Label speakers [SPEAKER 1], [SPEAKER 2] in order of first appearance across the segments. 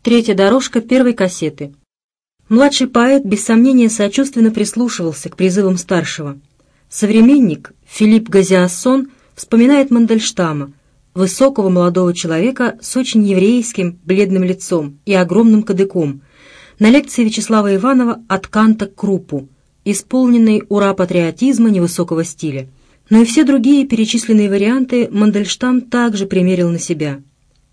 [SPEAKER 1] Третья дорожка первой кассеты. Младший поэт без сомнения сочувственно прислушивался к призывам старшего. Современник Филипп Газиассон вспоминает Мандельштама, высокого молодого человека с очень еврейским бледным лицом и огромным кадыком, на лекции Вячеслава Иванова «От Канта к Крупу», исполненной ура патриотизма невысокого стиля. Но ну и все другие перечисленные варианты Мандельштам также примерил на себя.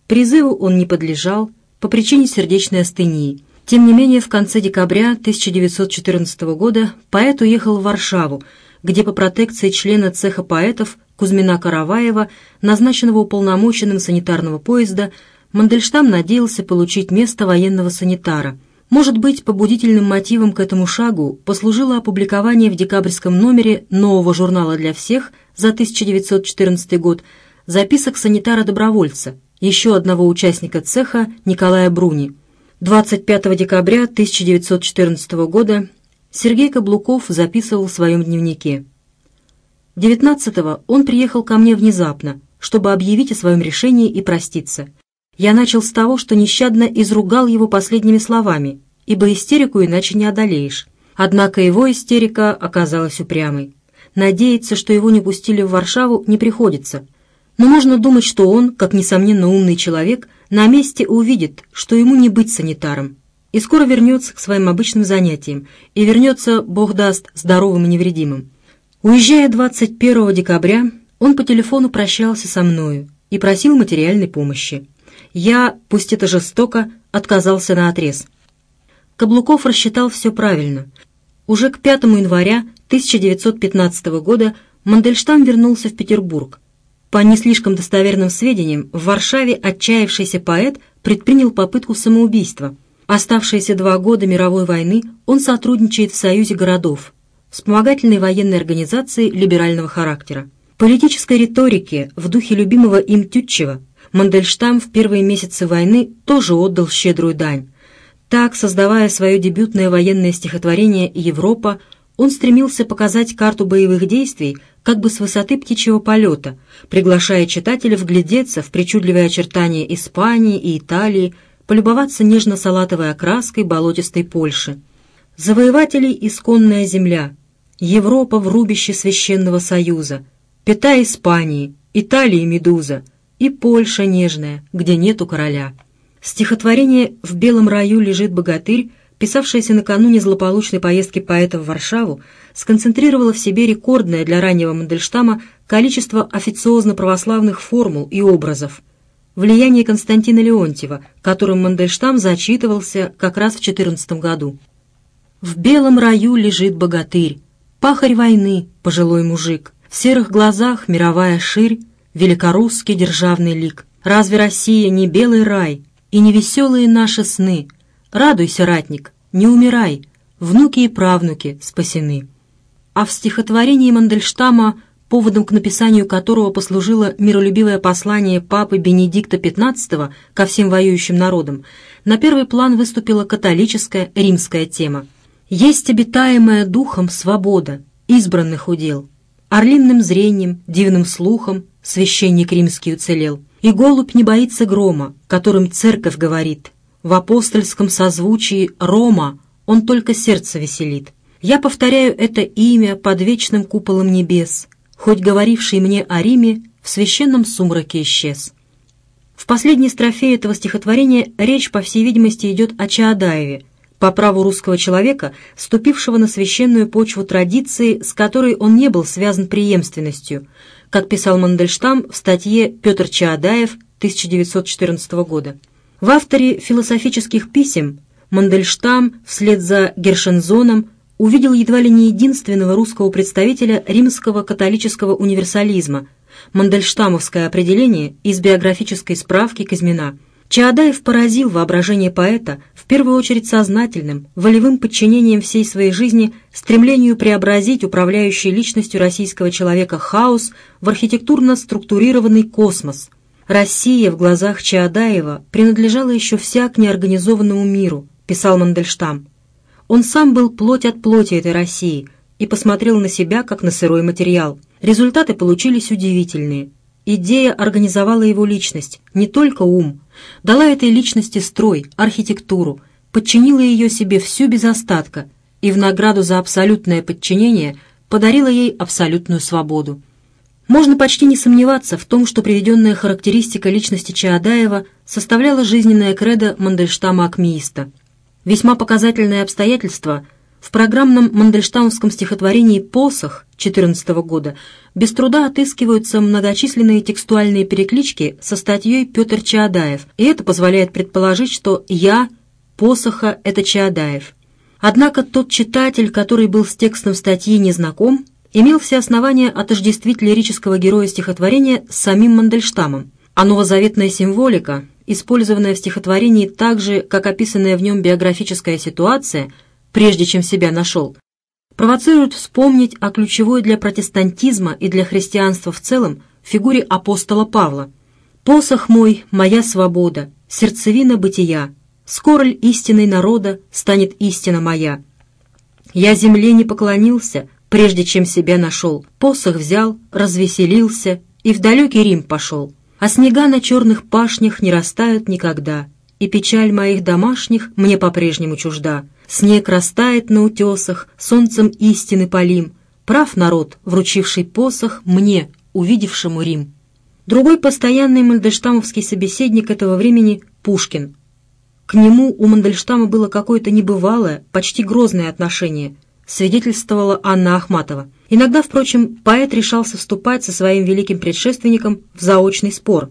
[SPEAKER 1] Призыву он не подлежал – по причине сердечной астении. Тем не менее, в конце декабря 1914 года поэт уехал в Варшаву, где по протекции члена цеха поэтов Кузьмина Караваева, назначенного уполномоченным санитарного поезда, Мандельштам надеялся получить место военного санитара. Может быть, побудительным мотивом к этому шагу послужило опубликование в декабрьском номере нового журнала для всех за 1914 год записок санитара-добровольца, еще одного участника цеха Николая Бруни. 25 декабря 1914 года Сергей Каблуков записывал в своем дневнике. 19-го он приехал ко мне внезапно, чтобы объявить о своем решении и проститься. Я начал с того, что нещадно изругал его последними словами, ибо истерику иначе не одолеешь. Однако его истерика оказалась упрямой. Надеяться, что его не пустили в Варшаву, не приходится. Но можно думать, что он, как несомненно умный человек, на месте увидит, что ему не быть санитаром, и скоро вернется к своим обычным занятиям, и вернется, бог даст, здоровым и невредимым. Уезжая 21 декабря, он по телефону прощался со мною и просил материальной помощи. Я, пусть это жестоко, отказался на отрез. Каблуков рассчитал все правильно. Уже к 5 января 1915 года Мандельштам вернулся в Петербург, по не слишком достоверным сведениям, в Варшаве отчаявшийся поэт предпринял попытку самоубийства. Оставшиеся два года мировой войны он сотрудничает в Союзе городов, вспомогательной военной организации либерального характера. Политической риторике в духе любимого им Тютчева Мандельштам в первые месяцы войны тоже отдал щедрую дань. Так, создавая свое дебютное военное стихотворение «Европа», он стремился показать карту боевых действий как бы с высоты птичьего полета, приглашая читателя вглядеться в причудливые очертания Испании и Италии, полюбоваться нежно-салатовой окраской болотистой Польши. Завоевателей исконная земля, Европа в рубище Священного Союза, пята Испании, Италии медуза и Польша нежная, где нету короля. Стихотворение «В белом раю лежит богатырь» писавшаяся накануне злополучной поездки поэта в Варшаву, сконцентрировала в себе рекордное для раннего Мандельштама количество официозно-православных формул и образов. Влияние Константина Леонтьева, которым Мандельштам зачитывался как раз в 14 году. «В белом раю лежит богатырь, пахарь войны, пожилой мужик, в серых глазах мировая ширь, великорусский державный лик. Разве Россия не белый рай и не веселые наши сны, Радуйся, ратник, не умирай, внуки и правнуки спасены. А в стихотворении Мандельштама, поводом к написанию которого послужило миролюбивое послание папы Бенедикта XV ко всем воюющим народам, на первый план выступила католическая римская тема. «Есть обитаемая духом свобода, избранных удел. Орлинным зрением, дивным слухом священник римский уцелел. И голубь не боится грома, которым церковь говорит, в апостольском созвучии «Рома» он только сердце веселит. Я повторяю это имя под вечным куполом небес, хоть говоривший мне о Риме в священном сумраке исчез. В последней строфе этого стихотворения речь, по всей видимости, идет о Чаадаеве, по праву русского человека, вступившего на священную почву традиции, с которой он не был связан преемственностью, как писал Мандельштам в статье «Петр Чаадаев» 1914 года. В авторе философических писем Мандельштам вслед за Гершензоном увидел едва ли не единственного русского представителя римского католического универсализма – Мандельштамовское определение из биографической справки Казьмина. Чаадаев поразил воображение поэта в первую очередь сознательным, волевым подчинением всей своей жизни стремлению преобразить управляющей личностью российского человека хаос в архитектурно структурированный космос – Россия в глазах Чаадаева принадлежала еще вся к неорганизованному миру, писал Мандельштам. Он сам был плоть от плоти этой России и посмотрел на себя как на сырой материал. Результаты получились удивительные. Идея организовала его личность, не только ум, дала этой личности строй, архитектуру, подчинила ее себе всю без остатка и в награду за абсолютное подчинение подарила ей абсолютную свободу. Можно почти не сомневаться в том, что приведенная характеристика личности Чаадаева составляла жизненное кредо Мандельштама-акмеиста. Весьма показательное обстоятельство – в программном мандельштамовском стихотворении «Посох» 14 года без труда отыскиваются многочисленные текстуальные переклички со статьей «Петр Чаадаев», и это позволяет предположить, что «я» посоха – это Чаадаев. Однако тот читатель, который был с текстом статьи незнаком – имел все основания отождествить лирического героя стихотворения с самим Мандельштамом, а новозаветная символика, использованная в стихотворении так же, как описанная в нем биографическая ситуация, прежде чем себя нашел, провоцирует вспомнить о ключевой для протестантизма и для христианства в целом фигуре апостола Павла. «Посох мой, моя свобода, сердцевина бытия, скоро ль истиной народа станет истина моя? Я земле не поклонился, прежде чем себя нашел. Посох взял, развеселился и в далекий Рим пошел. А снега на черных пашнях не растают никогда, и печаль моих домашних мне по-прежнему чужда. Снег растает на утесах, солнцем истины полим. Прав народ, вручивший посох мне, увидевшему Рим. Другой постоянный мандельштамовский собеседник этого времени – Пушкин. К нему у Мандельштама было какое-то небывалое, почти грозное отношение – свидетельствовала Анна Ахматова. Иногда, впрочем, поэт решался вступать со своим великим предшественником в заочный спор.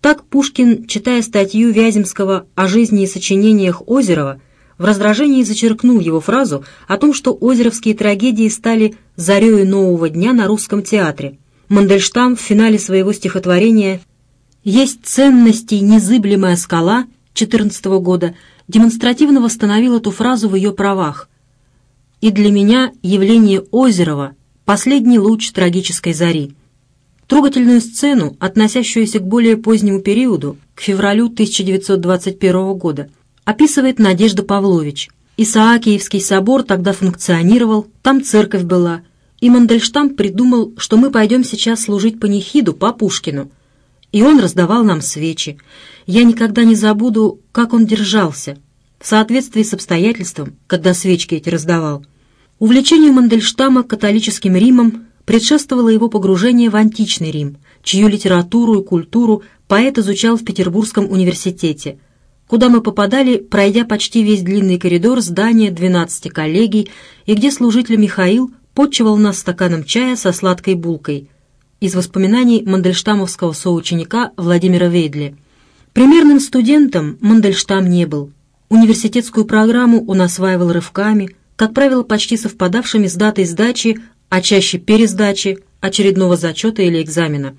[SPEAKER 1] Так Пушкин, читая статью Вяземского о жизни и сочинениях Озерова, в раздражении зачеркнул его фразу о том, что озеровские трагедии стали «зарею нового дня» на русском театре. Мандельштам в финале своего стихотворения «Есть ценности незыблемая скала» 14 -го года демонстративно восстановил эту фразу в ее правах и для меня явление Озерова «Последний луч трагической зари». Трогательную сцену, относящуюся к более позднему периоду, к февралю 1921 года, описывает Надежда Павлович. Исаакиевский собор тогда функционировал, там церковь была, и Мандельштам придумал, что мы пойдем сейчас служить панихиду по Пушкину. И он раздавал нам свечи. Я никогда не забуду, как он держался – в соответствии с обстоятельством, когда свечки эти раздавал. увлечение Мандельштама католическим Римом предшествовало его погружение в античный Рим, чью литературу и культуру поэт изучал в Петербургском университете, куда мы попадали, пройдя почти весь длинный коридор здания 12 коллегий и где служитель Михаил подчевал нас стаканом чая со сладкой булкой из воспоминаний мандельштамовского соученика Владимира Вейдли. Примерным студентом Мандельштам не был – университетскую программу он осваивал рывками, как правило, почти совпадавшими с датой сдачи, а чаще пересдачи очередного зачета или экзамена.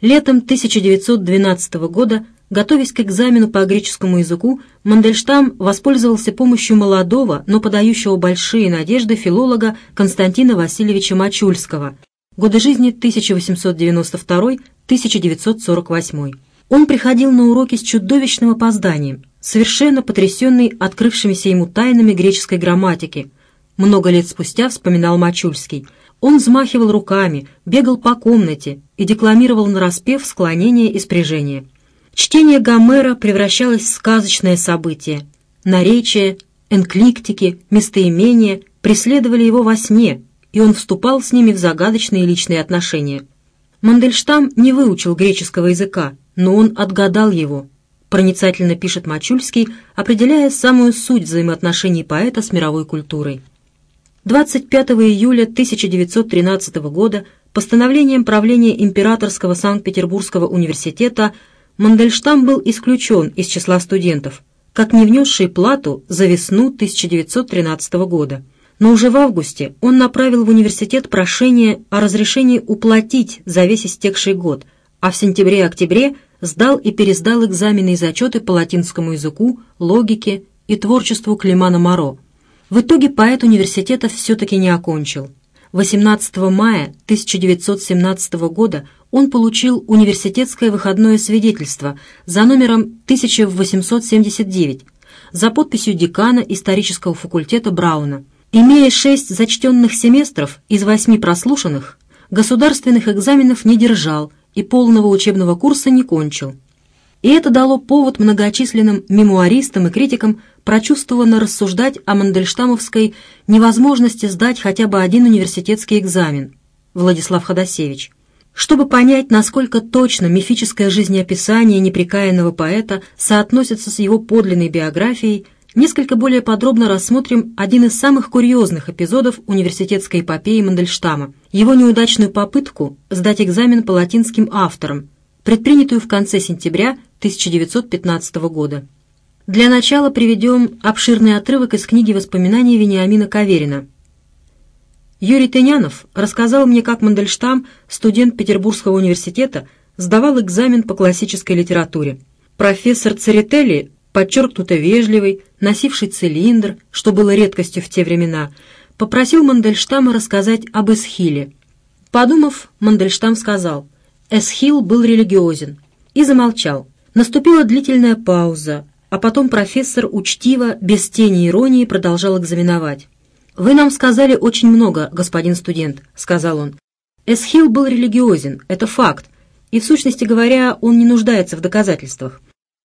[SPEAKER 1] Летом 1912 года, готовясь к экзамену по греческому языку, Мандельштам воспользовался помощью молодого, но подающего большие надежды филолога Константина Васильевича Мачульского, годы жизни 1892-1948. Он приходил на уроки с чудовищным опозданием – совершенно потрясенный открывшимися ему тайнами греческой грамматики. Много лет спустя вспоминал Мачульский. Он взмахивал руками, бегал по комнате и декламировал нараспев склонение и спряжение. Чтение Гомера превращалось в сказочное событие. Наречия, энкликтики, местоимения преследовали его во сне, и он вступал с ними в загадочные личные отношения. Мандельштам не выучил греческого языка, но он отгадал его – проницательно пишет Мачульский, определяя самую суть взаимоотношений поэта с мировой культурой. 25 июля 1913 года постановлением правления Императорского Санкт-Петербургского университета Мандельштам был исключен из числа студентов, как не внесший плату за весну 1913 года. Но уже в августе он направил в университет прошение о разрешении уплатить за весь истекший год, а в сентябре-октябре – сдал и пересдал экзамены и зачеты по латинскому языку, логике и творчеству Климана Моро. В итоге поэт университета все-таки не окончил. 18 мая 1917 года он получил университетское выходное свидетельство за номером 1879 за подписью декана исторического факультета Брауна. Имея шесть зачтенных семестров из восьми прослушанных, государственных экзаменов не держал – и полного учебного курса не кончил. И это дало повод многочисленным мемуаристам и критикам прочувствованно рассуждать о мандельштамовской невозможности сдать хотя бы один университетский экзамен. Владислав Ходосевич. Чтобы понять, насколько точно мифическое жизнеописание непрекаянного поэта соотносится с его подлинной биографией, Несколько более подробно рассмотрим один из самых курьезных эпизодов университетской эпопеи Мандельштама, его неудачную попытку сдать экзамен по латинским авторам, предпринятую в конце сентября 1915 года. Для начала приведем обширный отрывок из книги воспоминаний Вениамина Каверина. Юрий Тынянов рассказал мне, как Мандельштам, студент Петербургского университета, сдавал экзамен по классической литературе. Профессор Церетели подчеркнуто вежливый, носивший цилиндр, что было редкостью в те времена, попросил Мандельштама рассказать об Эсхиле. Подумав, Мандельштам сказал, «Эсхил был религиозен» и замолчал. Наступила длительная пауза, а потом профессор учтиво, без тени иронии, продолжал экзаменовать. «Вы нам сказали очень много, господин студент», — сказал он. «Эсхил был религиозен, это факт, и, в сущности говоря, он не нуждается в доказательствах.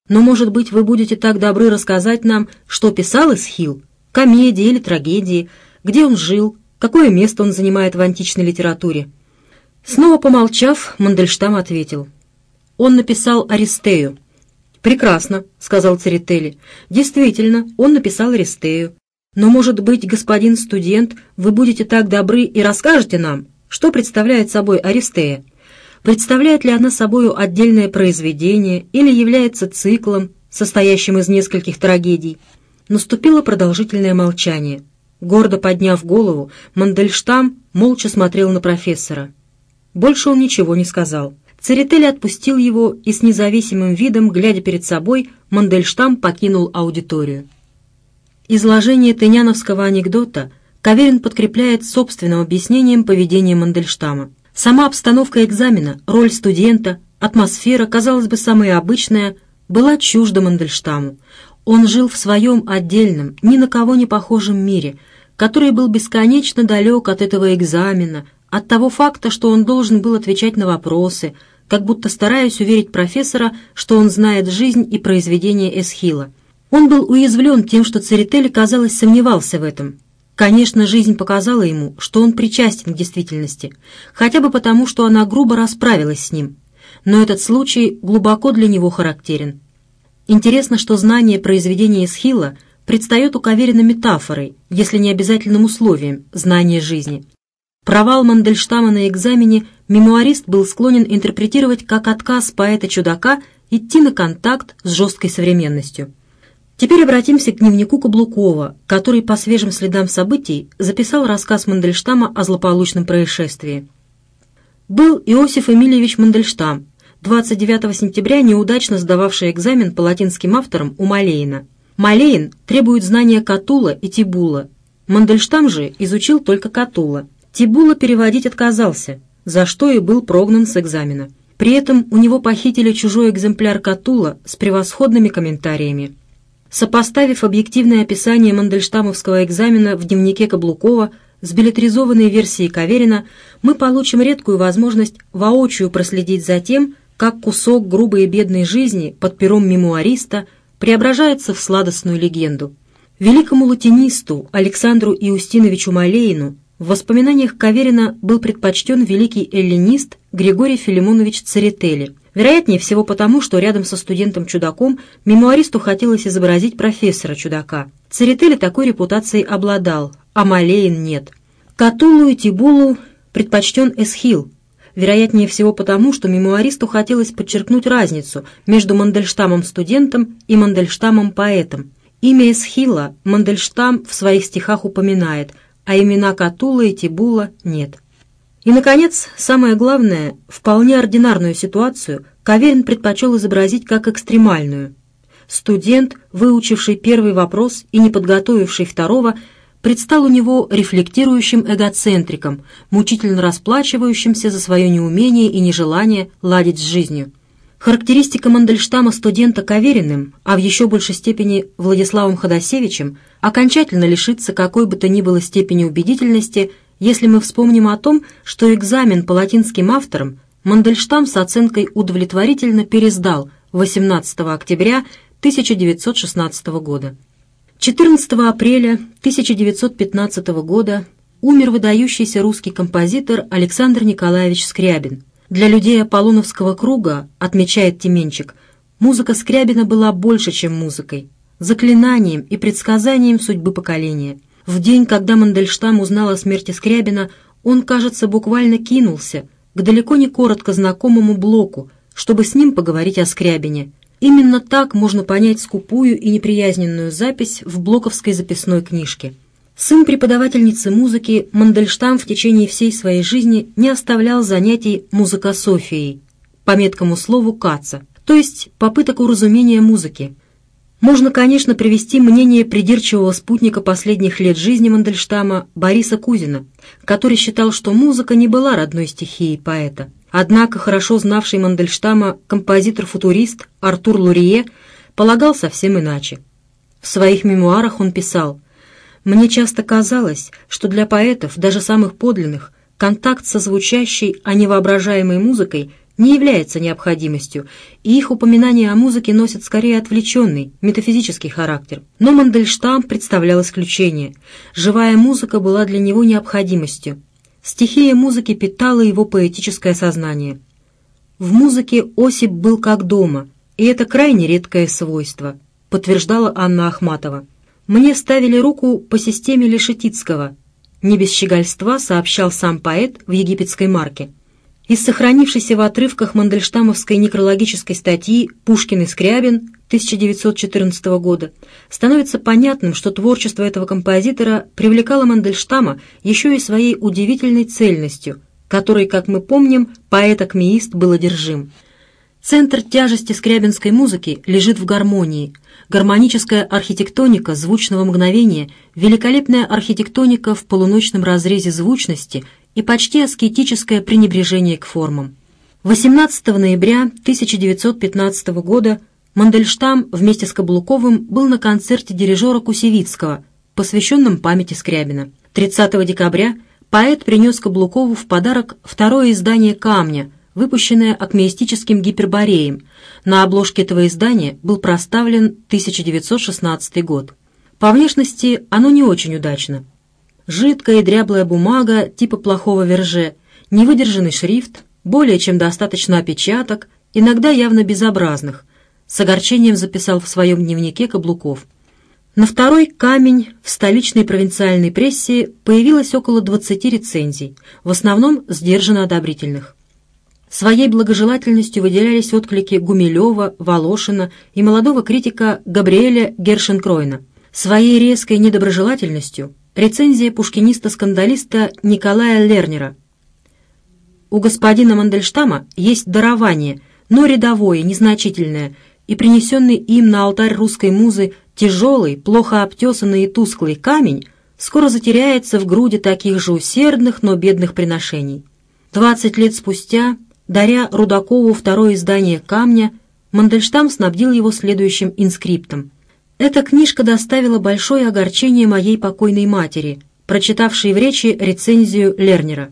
[SPEAKER 1] Но, может быть, вы будете так добры рассказать нам, что писал Исхил? Комедии или трагедии? Где он жил? Какое место он занимает в античной литературе?» Снова помолчав, Мандельштам ответил. «Он написал Аристею». «Прекрасно», — сказал Церетели. «Действительно, он написал Аристею. Но, может быть, господин студент, вы будете так добры и расскажете нам, что представляет собой Аристея?» представляет ли она собою отдельное произведение или является циклом, состоящим из нескольких трагедий. Наступило продолжительное молчание. Гордо подняв голову, Мандельштам молча смотрел на профессора. Больше он ничего не сказал. Церетели отпустил его, и с независимым видом, глядя перед собой, Мандельштам покинул аудиторию. Изложение тыняновского анекдота Каверин подкрепляет собственным объяснением поведения Мандельштама. Сама обстановка экзамена, роль студента, атмосфера, казалось бы, самая обычная, была чужда Мандельштаму. Он жил в своем отдельном, ни на кого не похожем мире, который был бесконечно далек от этого экзамена, от того факта, что он должен был отвечать на вопросы, как будто стараясь уверить профессора, что он знает жизнь и произведение Эсхила. Он был уязвлен тем, что Церетели, казалось, сомневался в этом, Конечно, жизнь показала ему, что он причастен к действительности, хотя бы потому, что она грубо расправилась с ним. Но этот случай глубоко для него характерен. Интересно, что знание произведения Схила предстает у Каверина метафорой, если не обязательным условием, знания жизни. Провал Мандельштама на экзамене мемуарист был склонен интерпретировать как отказ поэта-чудака идти на контакт с жесткой современностью. Теперь обратимся к дневнику Каблукова, который по свежим следам событий записал рассказ Мандельштама о злополучном происшествии. Был Иосиф Эмильевич Мандельштам, 29 сентября неудачно сдававший экзамен по латинским авторам у Малейна. Малейн требует знания Катула и Тибула. Мандельштам же изучил только Катула. Тибула переводить отказался, за что и был прогнан с экзамена. При этом у него похитили чужой экземпляр Катула с превосходными комментариями сопоставив объективное описание Мандельштамовского экзамена в дневнике Каблукова с билетризованной версией Каверина, мы получим редкую возможность воочию проследить за тем, как кусок грубой и бедной жизни под пером мемуариста преображается в сладостную легенду. Великому латинисту Александру Иустиновичу Малеину в воспоминаниях Каверина был предпочтен великий эллинист Григорий Филимонович Церетели – Вероятнее всего потому, что рядом со студентом-чудаком мемуаристу хотелось изобразить профессора-чудака. Церетели такой репутацией обладал, а Малеин нет. Катулу и Тибулу предпочтен Эсхил. Вероятнее всего потому, что мемуаристу хотелось подчеркнуть разницу между Мандельштамом-студентом и Мандельштамом-поэтом. Имя Эсхила Мандельштам в своих стихах упоминает, а имена Катула и Тибула нет. И, наконец, самое главное, вполне ординарную ситуацию Каверин предпочел изобразить как экстремальную. Студент, выучивший первый вопрос и не подготовивший второго, предстал у него рефлектирующим эгоцентриком, мучительно расплачивающимся за свое неумение и нежелание ладить с жизнью. Характеристика Мандельштама студента Кавериным, а в еще большей степени Владиславом Ходосевичем, окончательно лишится какой бы то ни было степени убедительности – если мы вспомним о том, что экзамен по латинским авторам Мандельштам с оценкой удовлетворительно пересдал 18 октября 1916 года. 14 апреля 1915 года умер выдающийся русский композитор Александр Николаевич Скрябин. Для людей Аполлоновского круга, отмечает Тименчик, музыка Скрябина была больше, чем музыкой, заклинанием и предсказанием судьбы поколения – в день, когда Мандельштам узнал о смерти Скрябина, он, кажется, буквально кинулся к далеко не коротко знакомому Блоку, чтобы с ним поговорить о Скрябине. Именно так можно понять скупую и неприязненную запись в блоковской записной книжке. Сын преподавательницы музыки Мандельштам в течение всей своей жизни не оставлял занятий музыкософией, по меткому слову «каца», то есть попыток уразумения музыки, можно, конечно, привести мнение придирчивого спутника последних лет жизни Мандельштама Бориса Кузина, который считал, что музыка не была родной стихией поэта. Однако хорошо знавший Мандельштама композитор-футурист Артур Лурье полагал совсем иначе. В своих мемуарах он писал «Мне часто казалось, что для поэтов, даже самых подлинных, контакт со звучащей, а не воображаемой музыкой не является необходимостью, и их упоминания о музыке носят скорее отвлеченный, метафизический характер. Но Мандельштам представлял исключение. Живая музыка была для него необходимостью. Стихия музыки питала его поэтическое сознание. В музыке Осип был как дома, и это крайне редкое свойство, подтверждала Анна Ахматова. Мне ставили руку по системе Лешетицкого. Не без щегольства сообщал сам поэт в египетской марке – из сохранившейся в отрывках Мандельштамовской некрологической статьи «Пушкин и Скрябин» 1914 года становится понятным, что творчество этого композитора привлекало Мандельштама еще и своей удивительной цельностью, которой, как мы помним, поэт-акмеист был одержим. Центр тяжести скрябинской музыки лежит в гармонии. Гармоническая архитектоника звучного мгновения, великолепная архитектоника в полуночном разрезе звучности и почти аскетическое пренебрежение к формам. 18 ноября 1915 года Мандельштам вместе с Каблуковым был на концерте дирижера Кусевицкого, посвященном памяти Скрябина. 30 декабря поэт принес Каблукову в подарок второе издание «Камня», выпущенное акмеистическим гипербореем. На обложке этого издания был проставлен 1916 год. По внешности оно не очень удачно – жидкая и дряблая бумага типа плохого верже, невыдержанный шрифт, более чем достаточно опечаток, иногда явно безобразных, с огорчением записал в своем дневнике Каблуков. На второй камень в столичной провинциальной прессе появилось около 20 рецензий, в основном сдержанно одобрительных. Своей благожелательностью выделялись отклики Гумилева, Волошина и молодого критика Габриэля Гершенкройна. Своей резкой недоброжелательностью Рецензия пушкиниста-скандалиста Николая Лернера. У господина Мандельштама есть дарование, но рядовое, незначительное, и принесенный им на алтарь русской музы тяжелый, плохо обтесанный и тусклый камень скоро затеряется в груди таких же усердных, но бедных приношений. Двадцать лет спустя, даря Рудакову второе издание «Камня», Мандельштам снабдил его следующим инскриптом – эта книжка доставила большое огорчение моей покойной матери, прочитавшей в речи рецензию Лернера.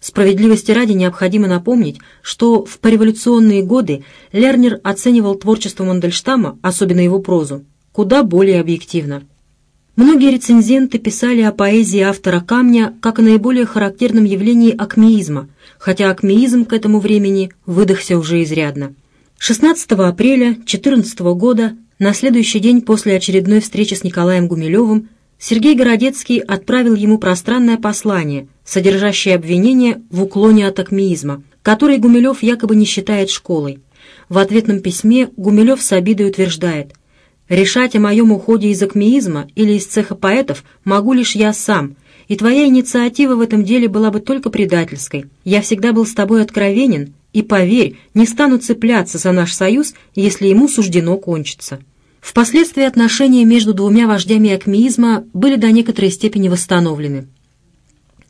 [SPEAKER 1] Справедливости ради необходимо напомнить, что в пореволюционные годы Лернер оценивал творчество Мандельштама, особенно его прозу, куда более объективно. Многие рецензенты писали о поэзии автора «Камня» как о наиболее характерном явлении акмеизма, хотя акмеизм к этому времени выдохся уже изрядно. 16 апреля 14 года на следующий день после очередной встречи с Николаем Гумилевым Сергей Городецкий отправил ему пространное послание, содержащее обвинение в уклоне от акмеизма, который Гумилев якобы не считает школой. В ответном письме Гумилев с обидой утверждает «Решать о моем уходе из акмеизма или из цеха поэтов могу лишь я сам, и твоя инициатива в этом деле была бы только предательской. Я всегда был с тобой откровенен, и, поверь, не стану цепляться за наш союз, если ему суждено кончиться». Впоследствии отношения между двумя вождями акмеизма были до некоторой степени восстановлены.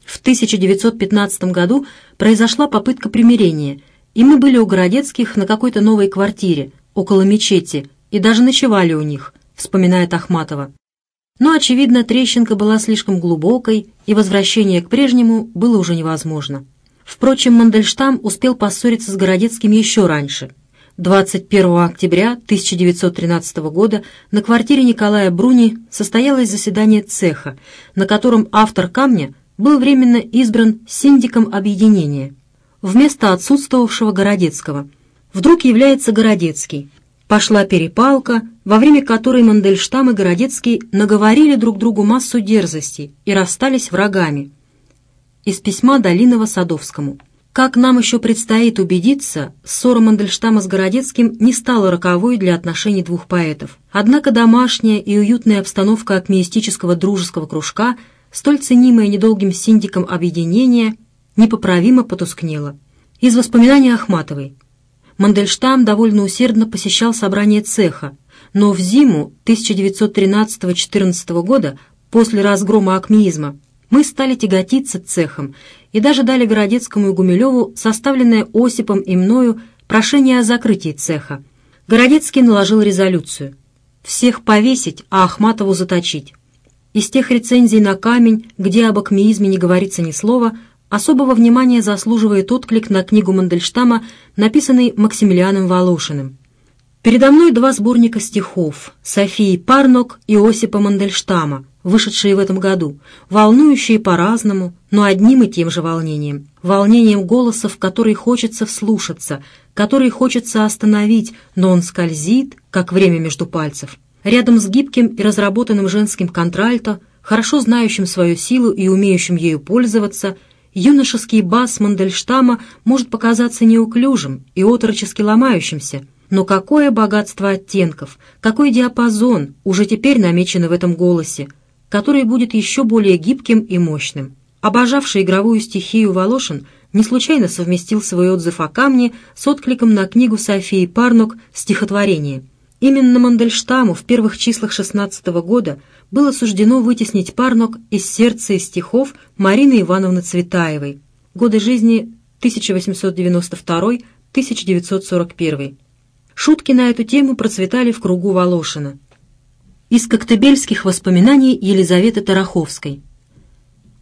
[SPEAKER 1] В 1915 году произошла попытка примирения, и мы были у Городецких на какой-то новой квартире, около мечети, и даже ночевали у них, вспоминает Ахматова. Но, очевидно, трещинка была слишком глубокой, и возвращение к прежнему было уже невозможно. Впрочем, Мандельштам успел поссориться с Городецким еще раньше – 21 октября 1913 года на квартире Николая Бруни состоялось заседание цеха, на котором автор «Камня» был временно избран синдиком объединения вместо отсутствовавшего Городецкого. Вдруг является Городецкий. Пошла перепалка, во время которой Мандельштам и Городецкий наговорили друг другу массу дерзостей и расстались врагами. Из письма Долинова Садовскому – как нам еще предстоит убедиться, ссора Мандельштама с Городецким не стала роковой для отношений двух поэтов. Однако домашняя и уютная обстановка акмеистического дружеского кружка, столь ценимая недолгим синдиком объединения, непоправимо потускнела. Из воспоминаний Ахматовой. Мандельштам довольно усердно посещал собрание цеха, но в зиму 1913-14 года, после разгрома акмеизма, мы стали тяготиться цехом и даже дали Городецкому и Гумилеву составленное Осипом и мною прошение о закрытии цеха. Городецкий наложил резолюцию. Всех повесить, а Ахматову заточить. Из тех рецензий на камень, где об акмеизме не говорится ни слова, особого внимания заслуживает отклик на книгу Мандельштама, написанный Максимилианом Волошиным. Передо мной два сборника стихов Софии Парнок и Осипа Мандельштама, вышедшие в этом году, волнующие по-разному, но одним и тем же волнением. Волнением голосов, который хочется вслушаться, который хочется остановить, но он скользит, как время между пальцев. Рядом с гибким и разработанным женским контральто, хорошо знающим свою силу и умеющим ею пользоваться, юношеский бас Мандельштама может показаться неуклюжим и отрочески ломающимся – но какое богатство оттенков, какой диапазон уже теперь намечены в этом голосе, который будет еще более гибким и мощным. Обожавший игровую стихию Волошин не случайно совместил свой отзыв о камне с откликом на книгу Софии Парнок «Стихотворение». Именно Мандельштаму в первых числах 16 года было суждено вытеснить Парнок из сердца и стихов Марины Ивановны Цветаевой. Годы жизни 1892-1941. Шутки на эту тему процветали в кругу Волошина. Из коктебельских воспоминаний Елизаветы Тараховской.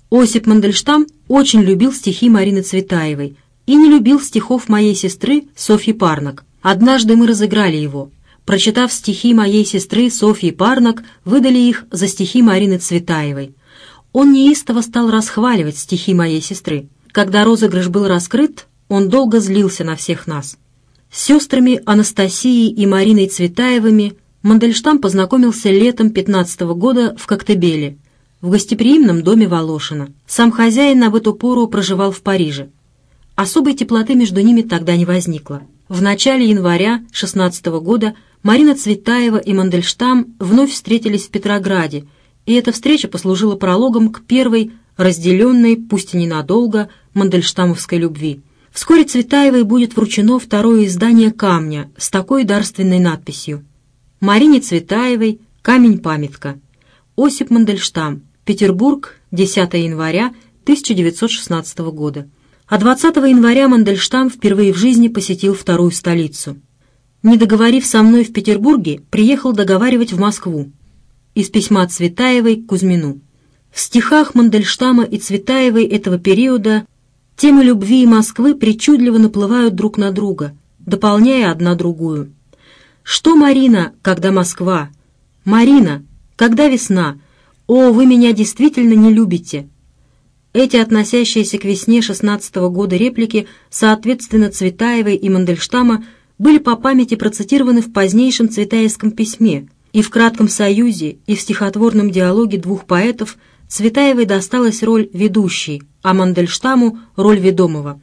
[SPEAKER 1] Осип Мандельштам очень любил стихи Марины Цветаевой и не любил стихов моей сестры Софьи Парнак. Однажды мы разыграли его. Прочитав стихи моей сестры Софьи Парнак, выдали их за стихи Марины Цветаевой. Он неистово стал расхваливать стихи моей сестры. Когда розыгрыш был раскрыт, он долго злился на всех нас. С сестрами Анастасией и Мариной Цветаевыми Мандельштам познакомился летом 15 -го года в Коктебеле, в гостеприимном доме Волошина. Сам хозяин об эту пору проживал в Париже. Особой теплоты между ними тогда не возникло. В начале января 16 -го года Марина Цветаева и Мандельштам вновь встретились в Петрограде, и эта встреча послужила прологом к первой разделенной, пусть и ненадолго, мандельштамовской любви – Вскоре Цветаевой будет вручено второе издание «Камня» с такой дарственной надписью. Марине Цветаевой «Камень-памятка». Осип Мандельштам. Петербург, 10 января 1916 года. А 20 января Мандельштам впервые в жизни посетил вторую столицу. Не договорив со мной в Петербурге, приехал договаривать в Москву. Из письма Цветаевой к Кузьмину. В стихах Мандельштама и Цветаевой этого периода Темы любви и Москвы причудливо наплывают друг на друга, дополняя одна другую. Что Марина, когда Москва? Марина, когда весна? О, вы меня действительно не любите. Эти относящиеся к весне 16 года реплики, соответственно, Цветаевой и Мандельштама, были по памяти процитированы в позднейшем цветаевском письме и в кратком союзе, и в стихотворном диалоге двух поэтов – Цветаевой досталась роль ведущей, а Мандельштаму – роль ведомого.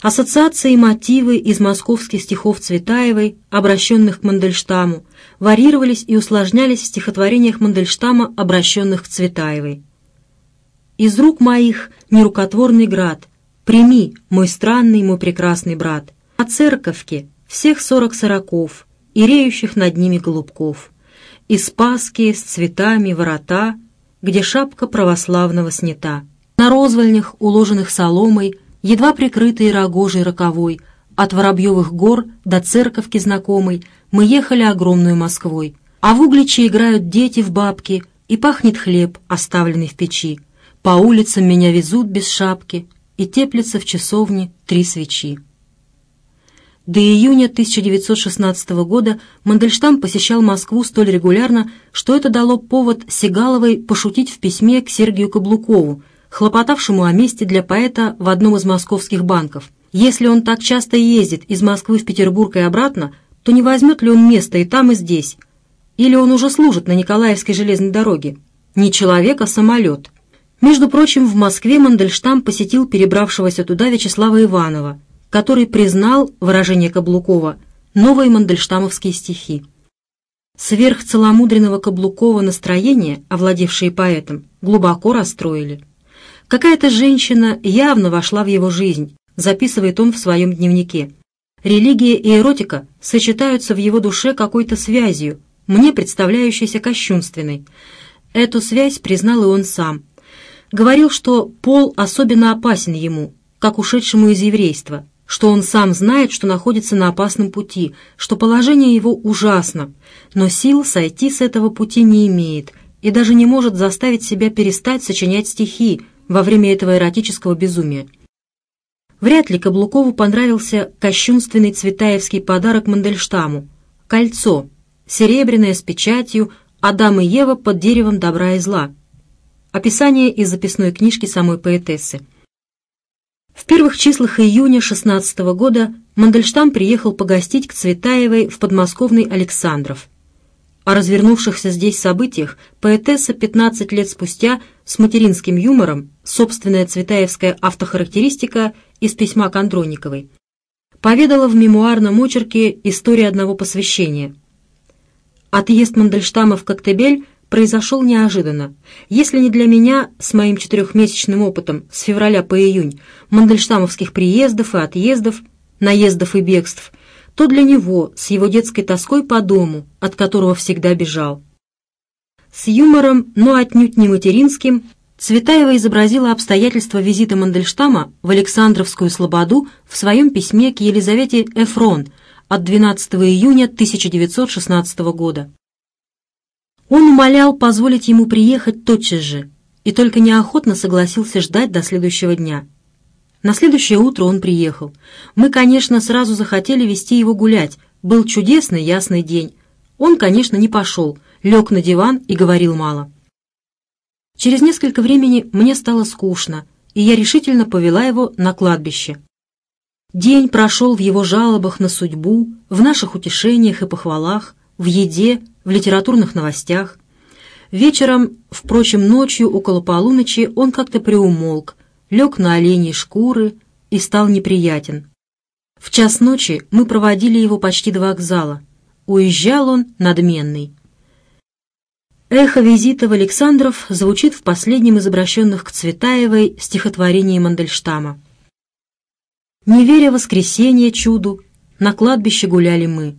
[SPEAKER 1] Ассоциации и мотивы из московских стихов Цветаевой, обращенных к Мандельштаму, варьировались и усложнялись в стихотворениях Мандельштама, обращенных к Цветаевой. «Из рук моих нерукотворный град, прими, мой странный, мой прекрасный брат, о церковке всех сорок сороков и реющих над ними голубков, и спаски с цветами ворота — где шапка православного снята. На розвольнях, уложенных соломой, едва прикрытые рогожей роковой, от Воробьевых гор до церковки знакомой, мы ехали огромную Москвой. А в Угличе играют дети в бабки, и пахнет хлеб, оставленный в печи. По улицам меня везут без шапки, и теплится в часовне три свечи. До июня 1916 года Мандельштам посещал Москву столь регулярно, что это дало повод Сигаловой пошутить в письме к Сергию Каблукову, хлопотавшему о месте для поэта в одном из московских банков. Если он так часто ездит из Москвы в Петербург и обратно, то не возьмет ли он место и там, и здесь? Или он уже служит на Николаевской железной дороге? Не человек, а самолет. Между прочим, в Москве Мандельштам посетил перебравшегося туда Вячеслава Иванова – который признал выражение Каблукова новые мандельштамовские стихи. Сверхцеломудренного Каблукова настроение, овладевшие поэтом, глубоко расстроили. Какая-то женщина явно вошла в его жизнь, записывает он в своем дневнике. Религия и эротика сочетаются в его душе какой-то связью, мне представляющейся кощунственной. Эту связь признал и он сам. Говорил, что пол особенно опасен ему, как ушедшему из еврейства, что он сам знает, что находится на опасном пути, что положение его ужасно, но сил сойти с этого пути не имеет и даже не может заставить себя перестать сочинять стихи во время этого эротического безумия. Вряд ли Каблукову понравился кощунственный цветаевский подарок Мандельштаму – кольцо, серебряное с печатью «Адам и Ева под деревом добра и зла». Описание из записной книжки самой поэтессы – в первых числах июня 16 года Мандельштам приехал погостить к Цветаевой в подмосковный Александров. О развернувшихся здесь событиях поэтесса 15 лет спустя с материнским юмором, собственная цветаевская автохарактеристика из письма к Андрониковой, поведала в мемуарном очерке «История одного посвящения». Отъезд Мандельштама в Коктебель произошел неожиданно. Если не для меня, с моим четырехмесячным опытом с февраля по июнь, мандельштамовских приездов и отъездов, наездов и бегств, то для него, с его детской тоской по дому, от которого всегда бежал. С юмором, но отнюдь не материнским, Цветаева изобразила обстоятельства визита Мандельштама в Александровскую Слободу в своем письме к Елизавете Эфрон от 12 июня 1916 года. Он умолял позволить ему приехать тотчас же и только неохотно согласился ждать до следующего дня. На следующее утро он приехал. Мы, конечно, сразу захотели вести его гулять. Был чудесный ясный день. Он, конечно, не пошел, лег на диван и говорил мало. Через несколько времени мне стало скучно, и я решительно повела его на кладбище. День прошел в его жалобах на судьбу, в наших утешениях и похвалах, в еде в литературных новостях. Вечером, впрочем, ночью около полуночи он как-то приумолк, лег на оленей шкуры и стал неприятен. В час ночи мы проводили его почти до вокзала. Уезжал он надменный. Эхо визита в Александров звучит в последнем из обращенных к Цветаевой стихотворении Мандельштама. «Не веря воскресенье чуду, на кладбище гуляли мы.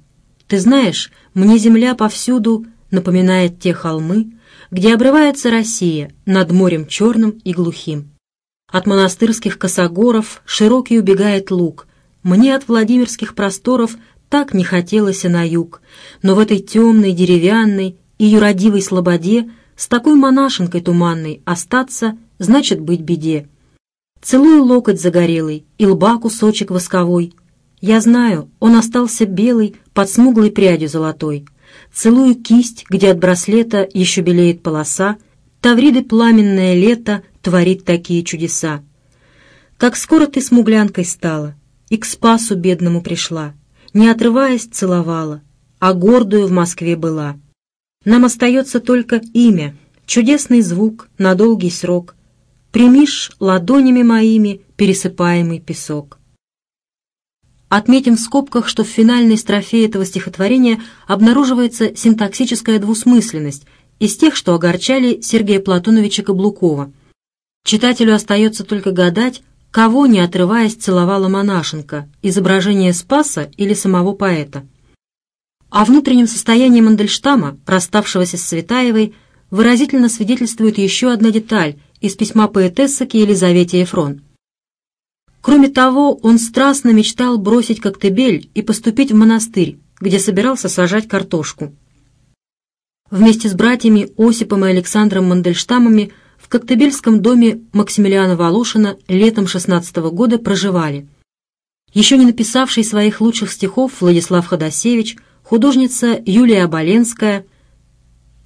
[SPEAKER 1] Ты знаешь, мне земля повсюду напоминает те холмы, где обрывается Россия над морем черным и глухим. От монастырских косогоров широкий убегает луг. Мне от Владимирских просторов так не хотелось и на юг. Но в этой темной, деревянной и юродивой слободе с такой монашенкой туманной остаться значит быть беде. Целую локоть загорелый и лба кусочек восковой — я знаю, он остался белый под смуглой прядью золотой. Целую кисть, где от браслета еще белеет полоса, Тавриды пламенное лето творит такие чудеса. Как скоро ты смуглянкой стала, и к спасу бедному пришла, не отрываясь целовала, а гордую в Москве была. Нам остается только имя, чудесный звук на долгий срок. Примишь ладонями моими пересыпаемый песок. Отметим в скобках, что в финальной строфе этого стихотворения обнаруживается синтаксическая двусмысленность из тех, что огорчали Сергея Платоновича Каблукова. Читателю остается только гадать, кого, не отрываясь, целовала монашенка, изображение Спаса или самого поэта. О внутреннем состоянии Мандельштама, расставшегося с Светаевой, выразительно свидетельствует еще одна деталь из письма поэтессы к Елизавете Эфрон – Кроме того, он страстно мечтал бросить Коктебель и поступить в монастырь, где собирался сажать картошку. Вместе с братьями Осипом и Александром Мандельштамами в Коктебельском доме Максимилиана Волошина летом 16 -го года проживали. Еще не написавший своих лучших стихов Владислав Ходосевич, художница Юлия Оболенская,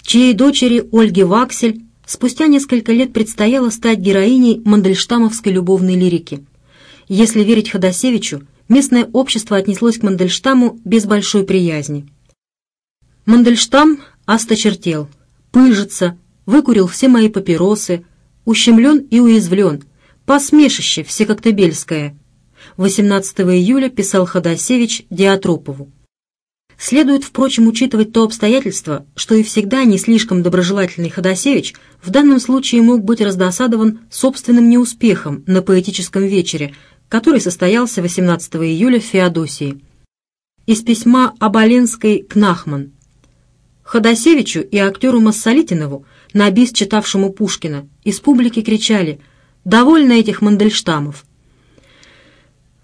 [SPEAKER 1] чьей дочери Ольге Ваксель спустя несколько лет предстояло стать героиней мандельштамовской любовной лирики – если верить Ходосевичу, местное общество отнеслось к Мандельштаму без большой приязни. Мандельштам осточертел, пыжится, выкурил все мои папиросы, ущемлен и уязвлен, посмешище все всекоктебельское. 18 июля писал Ходосевич Диатропову. Следует, впрочем, учитывать то обстоятельство, что и всегда не слишком доброжелательный Ходосевич в данном случае мог быть раздосадован собственным неуспехом на поэтическом вечере – который состоялся 18 июля в Феодосии. Из письма Аболенской к Нахман. Ходосевичу и актеру Массолитинову, на бис читавшему Пушкина, из публики кричали «Довольно этих Мандельштамов!».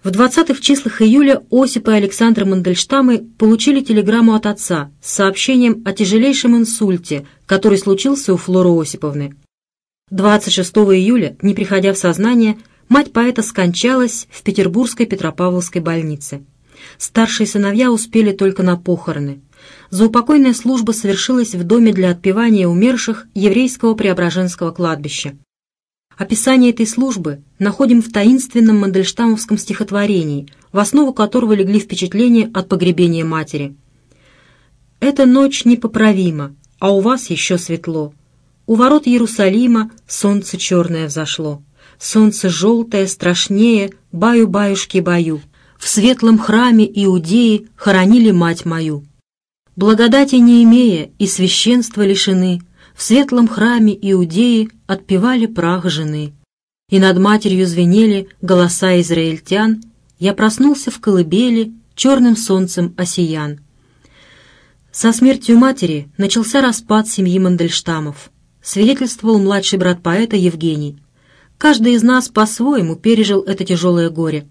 [SPEAKER 1] В 20-х числах июля Осип и Александр Мандельштамы получили телеграмму от отца с сообщением о тяжелейшем инсульте, который случился у Флоры Осиповны. 26 июля, не приходя в сознание, Мать поэта скончалась в петербургской Петропавловской больнице. Старшие сыновья успели только на похороны. Заупокойная служба совершилась в доме для отпевания умерших еврейского Преображенского кладбища. Описание этой службы находим в таинственном мандельштамовском стихотворении, в основу которого легли впечатления от погребения матери. «Эта ночь непоправима, а у вас еще светло. У ворот Иерусалима солнце черное взошло» солнце желтое, страшнее, баю-баюшки-баю. В светлом храме Иудеи хоронили мать мою. Благодати не имея и священства лишены, в светлом храме Иудеи отпевали прах жены. И над матерью звенели голоса израильтян, я проснулся в колыбели, черным солнцем осиян. Со смертью матери начался распад семьи Мандельштамов, свидетельствовал младший брат поэта Евгений – Каждый из нас по-своему пережил это тяжелое горе.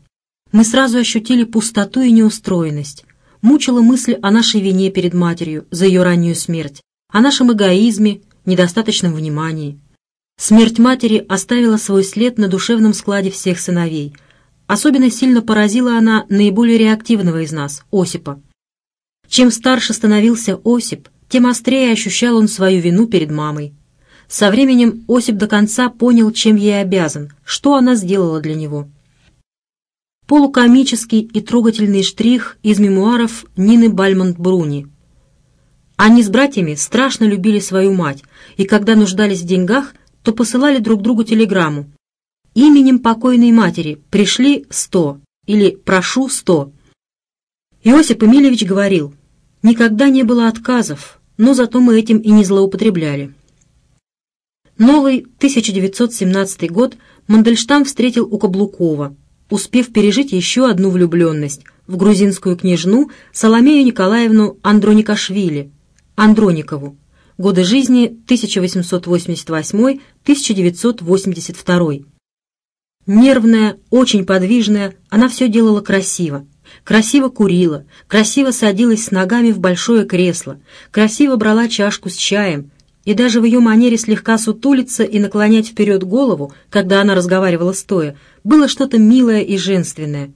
[SPEAKER 1] Мы сразу ощутили пустоту и неустроенность. Мучила мысль о нашей вине перед матерью за ее раннюю смерть, о нашем эгоизме, недостаточном внимании. Смерть матери оставила свой след на душевном складе всех сыновей. Особенно сильно поразила она наиболее реактивного из нас, Осипа. Чем старше становился Осип, тем острее ощущал он свою вину перед мамой. Со временем Осип до конца понял, чем ей обязан, что она сделала для него. Полукомический и трогательный штрих из мемуаров Нины Бальмонт-Бруни. Они с братьями страшно любили свою мать, и когда нуждались в деньгах, то посылали друг другу телеграмму. «Именем покойной матери пришли сто» или «прошу сто». Иосип Эмильевич говорил, «Никогда не было отказов, но зато мы этим и не злоупотребляли». Новый 1917 год Мандельштам встретил у Каблукова, успев пережить еще одну влюбленность в грузинскую княжну Соломею Николаевну Андроникашвили, Андроникову, годы жизни 1888-1982. Нервная, очень подвижная, она все делала красиво. Красиво курила, красиво садилась с ногами в большое кресло, красиво брала чашку с чаем – и даже в ее манере слегка сутулиться и наклонять вперед голову, когда она разговаривала стоя, было что-то милое и женственное.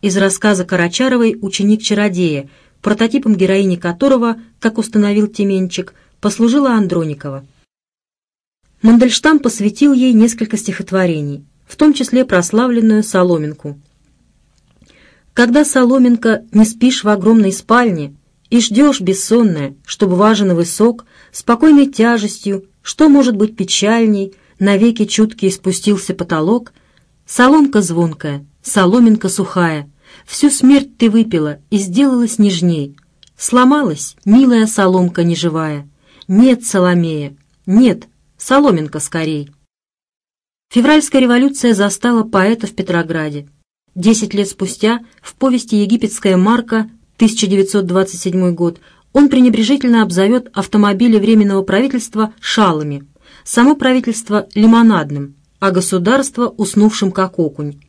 [SPEAKER 1] Из рассказа Карачаровой «Ученик-чародея», прототипом героини которого, как установил Тименчик, послужила Андроникова. Мандельштам посвятил ей несколько стихотворений, в том числе прославленную «Соломинку». Когда соломинка «Не спишь в огромной спальне» и ждешь бессонное, чтобы важен высок, спокойной тяжестью, что может быть печальней, навеки чуткий спустился потолок, соломка звонкая, соломинка сухая, всю смерть ты выпила и сделалась нежней, сломалась, милая соломка неживая, нет, Соломея, нет, соломинка скорей. Февральская революция застала поэта в Петрограде. Десять лет спустя в повести «Египетская марка» 1927 год, он пренебрежительно обзовет автомобили Временного правительства шалами, само правительство – лимонадным, а государство – уснувшим как окунь.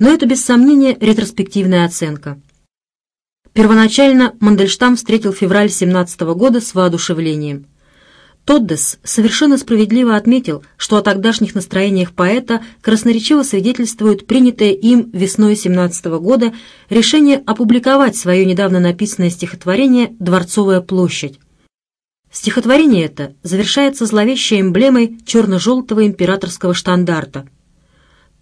[SPEAKER 1] Но это, без сомнения, ретроспективная оценка. Первоначально Мандельштам встретил февраль 17 года с воодушевлением – Тоддес совершенно справедливо отметил, что о тогдашних настроениях поэта красноречиво свидетельствует принятое им весной 17 года решение опубликовать свое недавно написанное стихотворение «Дворцовая площадь». Стихотворение это завершается зловещей эмблемой черно-желтого императорского штандарта.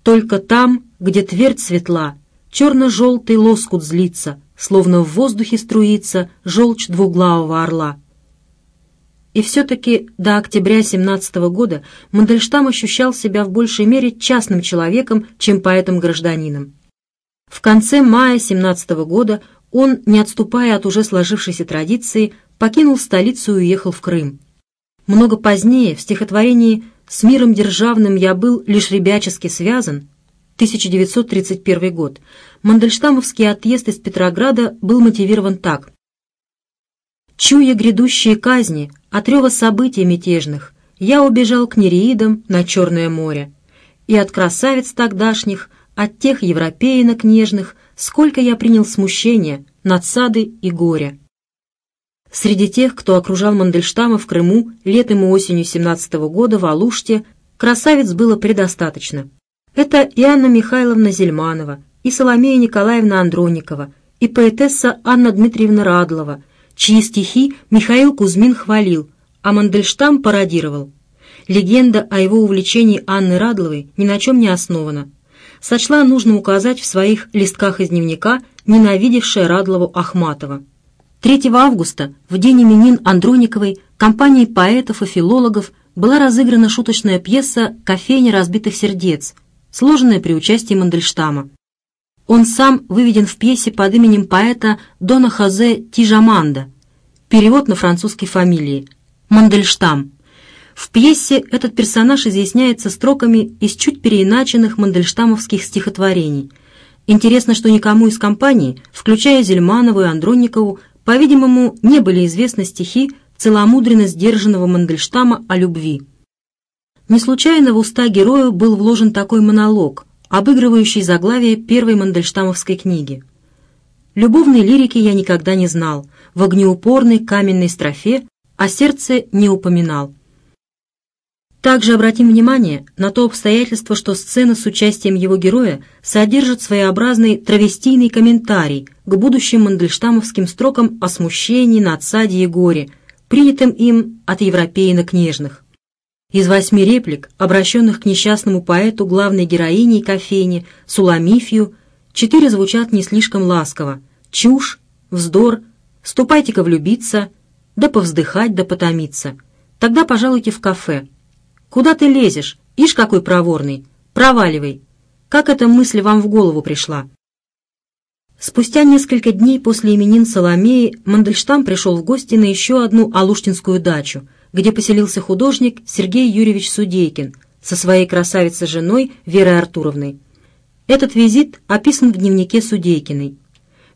[SPEAKER 1] «Только там, где твердь светла, черно-желтый лоскут злится, словно в воздухе струится желчь двуглавого орла». И все-таки до октября 17 года Мандельштам ощущал себя в большей мере частным человеком, чем поэтом-гражданином. В конце мая 17 года он, не отступая от уже сложившейся традиции, покинул столицу и уехал в Крым. Много позднее, в стихотворении «С миром державным я был лишь ребячески связан» 1931 год, Мандельштамовский отъезд из Петрограда был мотивирован так. «Чуя грядущие казни, от рева событий мятежных я убежал к нереидам на Черное море. И от красавиц тогдашних, от тех европеинок нежных, сколько я принял смущения, надсады и горя. Среди тех, кто окружал Мандельштама в Крыму летом и осенью 17 года в Алуште, красавиц было предостаточно. Это и Анна Михайловна Зельманова, и Соломея Николаевна Андроникова, и поэтесса Анна Дмитриевна Радлова – чьи стихи Михаил Кузьмин хвалил, а Мандельштам пародировал. Легенда о его увлечении Анны Радловой ни на чем не основана. Сочла нужно указать в своих листках из дневника ненавидевшая Радлову Ахматова. 3 августа, в день именин Андрониковой, компанией поэтов и филологов была разыграна шуточная пьеса «Кофейня разбитых сердец», сложенная при участии Мандельштама он сам выведен в пьесе под именем поэта Дона Хозе Тижаманда, перевод на французский фамилии, Мандельштам. В пьесе этот персонаж изъясняется строками из чуть переиначенных мандельштамовских стихотворений. Интересно, что никому из компании, включая Зельманову и Андронникову, по-видимому, не были известны стихи целомудренно сдержанного Мандельштама о любви. Не случайно в уста героя был вложен такой монолог – обыгрывающий заглавие первой Мандельштамовской книги. Любовной лирики я никогда не знал, в огнеупорной каменной строфе о сердце не упоминал. Также обратим внимание на то обстоятельство, что сцена с участием его героя содержит своеобразный травестийный комментарий к будущим мандельштамовским строкам о смущении, на отсаде и горе, принятым им от европейно книжных. Из восьми реплик, обращенных к несчастному поэту главной героине героиней кофейни Суламифью, четыре звучат не слишком ласково. «Чушь», «Вздор», «Ступайте-ка влюбиться», «Да повздыхать, да потомиться». «Тогда, пожалуйте, в кафе». «Куда ты лезешь? Ишь, какой проворный! Проваливай!» Как эта мысль вам в голову пришла? Спустя несколько дней после именин Соломеи Мандельштам пришел в гости на еще одну алуштинскую дачу – где поселился художник Сергей Юрьевич Судейкин со своей красавицей-женой Верой Артуровной. Этот визит описан в дневнике Судейкиной.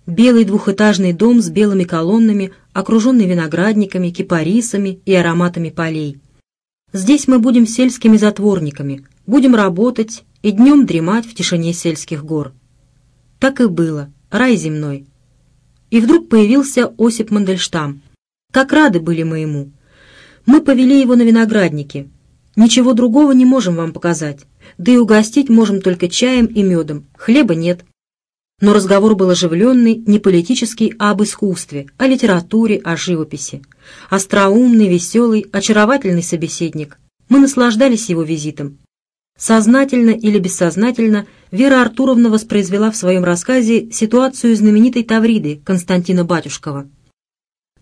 [SPEAKER 1] Белый двухэтажный дом с белыми колоннами, окруженный виноградниками, кипарисами и ароматами полей. Здесь мы будем сельскими затворниками, будем работать и днем дремать в тишине сельских гор. Так и было, рай земной. И вдруг появился Осип Мандельштам. Как рады были мы ему! Мы повели его на виноградники. Ничего другого не можем вам показать. Да и угостить можем только чаем и медом. Хлеба нет. Но разговор был оживленный, не политический, а об искусстве, о литературе, о живописи. Остроумный, веселый, очаровательный собеседник. Мы наслаждались его визитом. Сознательно или бессознательно Вера Артуровна воспроизвела в своем рассказе ситуацию знаменитой Тавриды Константина Батюшкова.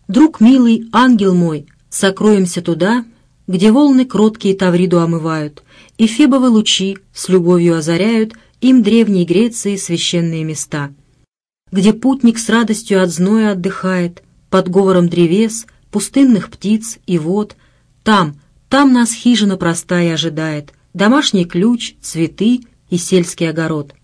[SPEAKER 1] «Друг милый, ангел мой, Сокроемся туда, где волны кроткие Тавриду омывают, и фебовы лучи с любовью озаряют им древней Греции священные места, где путник с радостью от зноя отдыхает, под говором древес, пустынных птиц и вод. Там, там нас хижина простая ожидает, домашний ключ, цветы и сельский огород.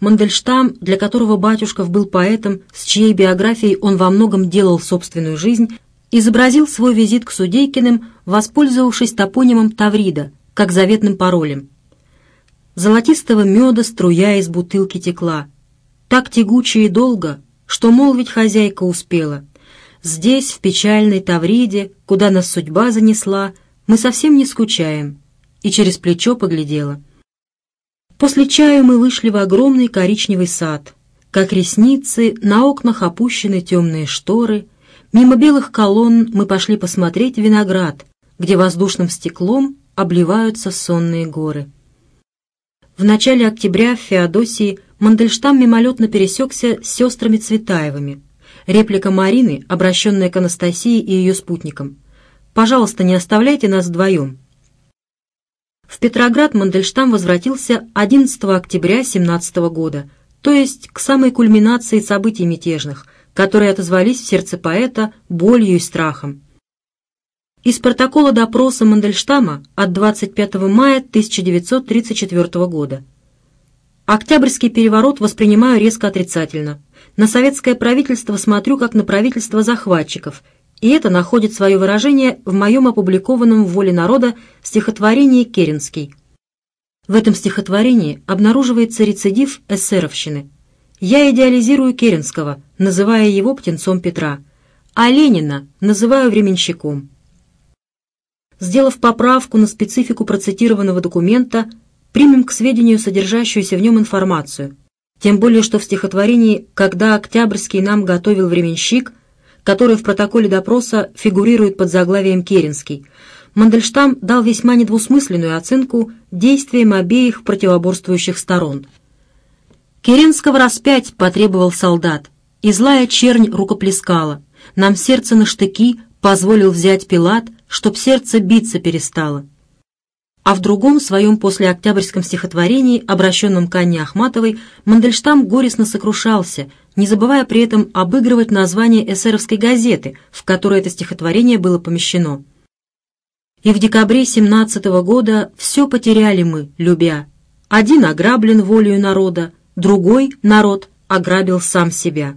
[SPEAKER 1] Мандельштам, для которого Батюшков был поэтом, с чьей биографией он во многом делал собственную жизнь, изобразил свой визит к Судейкиным, воспользовавшись топонимом Таврида, как заветным паролем. Золотистого меда струя из бутылки текла. Так тягуче и долго, что молвить хозяйка успела. Здесь, в печальной Тавриде, куда нас судьба занесла, мы совсем не скучаем. И через плечо поглядела. После чаю мы вышли в огромный коричневый сад. Как ресницы, на окнах опущены темные шторы — Мимо белых колонн мы пошли посмотреть виноград, где воздушным стеклом обливаются сонные горы. В начале октября в Феодосии Мандельштам мимолетно пересекся с сестрами Цветаевыми. Реплика Марины, обращенная к Анастасии и ее спутникам. «Пожалуйста, не оставляйте нас вдвоем». В Петроград Мандельштам возвратился 11 октября 17 года, то есть к самой кульминации событий мятежных – которые отозвались в сердце поэта болью и страхом. Из протокола допроса Мандельштама от 25 мая 1934 года. Октябрьский переворот воспринимаю резко отрицательно. На советское правительство смотрю как на правительство захватчиков, и это находит свое выражение в моем опубликованном в «Воле народа» стихотворении «Керенский». В этом стихотворении обнаруживается рецидив эсеровщины – я идеализирую Керенского, называя его птенцом Петра, а Ленина называю временщиком. Сделав поправку на специфику процитированного документа, примем к сведению содержащуюся в нем информацию. Тем более, что в стихотворении «Когда Октябрьский нам готовил временщик», который в протоколе допроса фигурирует под заглавием «Керенский», Мандельштам дал весьма недвусмысленную оценку действиям обеих противоборствующих сторон – Керенского распять потребовал солдат, и злая чернь рукоплескала. Нам сердце на штыки позволил взять Пилат, чтоб сердце биться перестало. А в другом своем послеоктябрьском стихотворении, обращенном к Анне Ахматовой, Мандельштам горестно сокрушался, не забывая при этом обыгрывать название эсеровской газеты, в которой это стихотворение было помещено. «И в декабре семнадцатого года все потеряли мы, любя. Один ограблен волею народа, другой народ ограбил сам себя.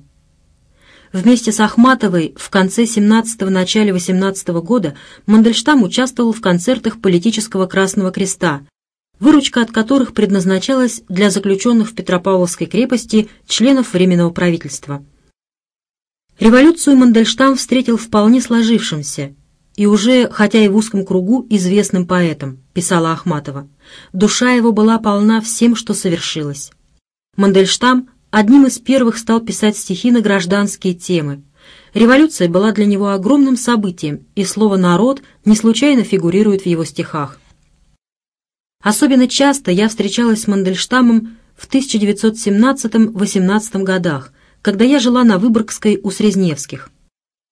[SPEAKER 1] Вместе с Ахматовой в конце 17-начале 18 года Мандельштам участвовал в концертах политического Красного Креста, выручка от которых предназначалась для заключенных в Петропавловской крепости членов Временного правительства. Революцию Мандельштам встретил вполне сложившимся и уже, хотя и в узком кругу, известным поэтом, писала Ахматова. Душа его была полна всем, что совершилось. Мандельштам одним из первых стал писать стихи на гражданские темы. Революция была для него огромным событием, и слово «народ» не случайно фигурирует в его стихах. Особенно часто я встречалась с Мандельштамом в 1917-18 годах, когда я жила на Выборгской у Срезневских.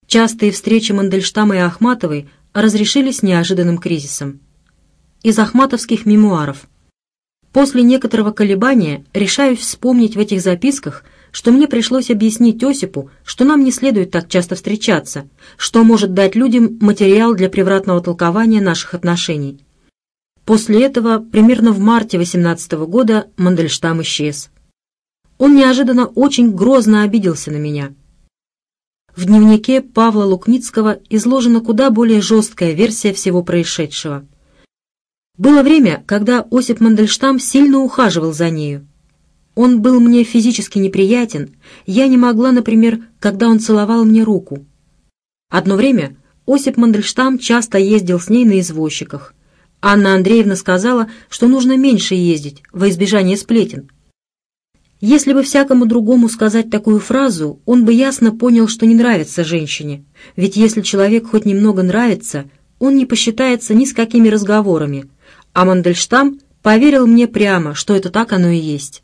[SPEAKER 1] Частые встречи Мандельштама и Ахматовой разрешились неожиданным кризисом. Из ахматовских мемуаров После некоторого колебания решаюсь вспомнить в этих записках, что мне пришлось объяснить Осипу, что нам не следует так часто встречаться, что может дать людям материал для превратного толкования наших отношений. После этого, примерно в марте 18 года, Мандельштам исчез. Он неожиданно очень грозно обиделся на меня. В дневнике Павла Лукницкого изложена куда более жесткая версия всего происшедшего – было время, когда Осип Мандельштам сильно ухаживал за нею. Он был мне физически неприятен, я не могла, например, когда он целовал мне руку. Одно время Осип Мандельштам часто ездил с ней на извозчиках. Анна Андреевна сказала, что нужно меньше ездить, во избежание сплетен. Если бы всякому другому сказать такую фразу, он бы ясно понял, что не нравится женщине, ведь если человек хоть немного нравится, он не посчитается ни с какими разговорами – а Мандельштам поверил мне прямо, что это так оно и есть.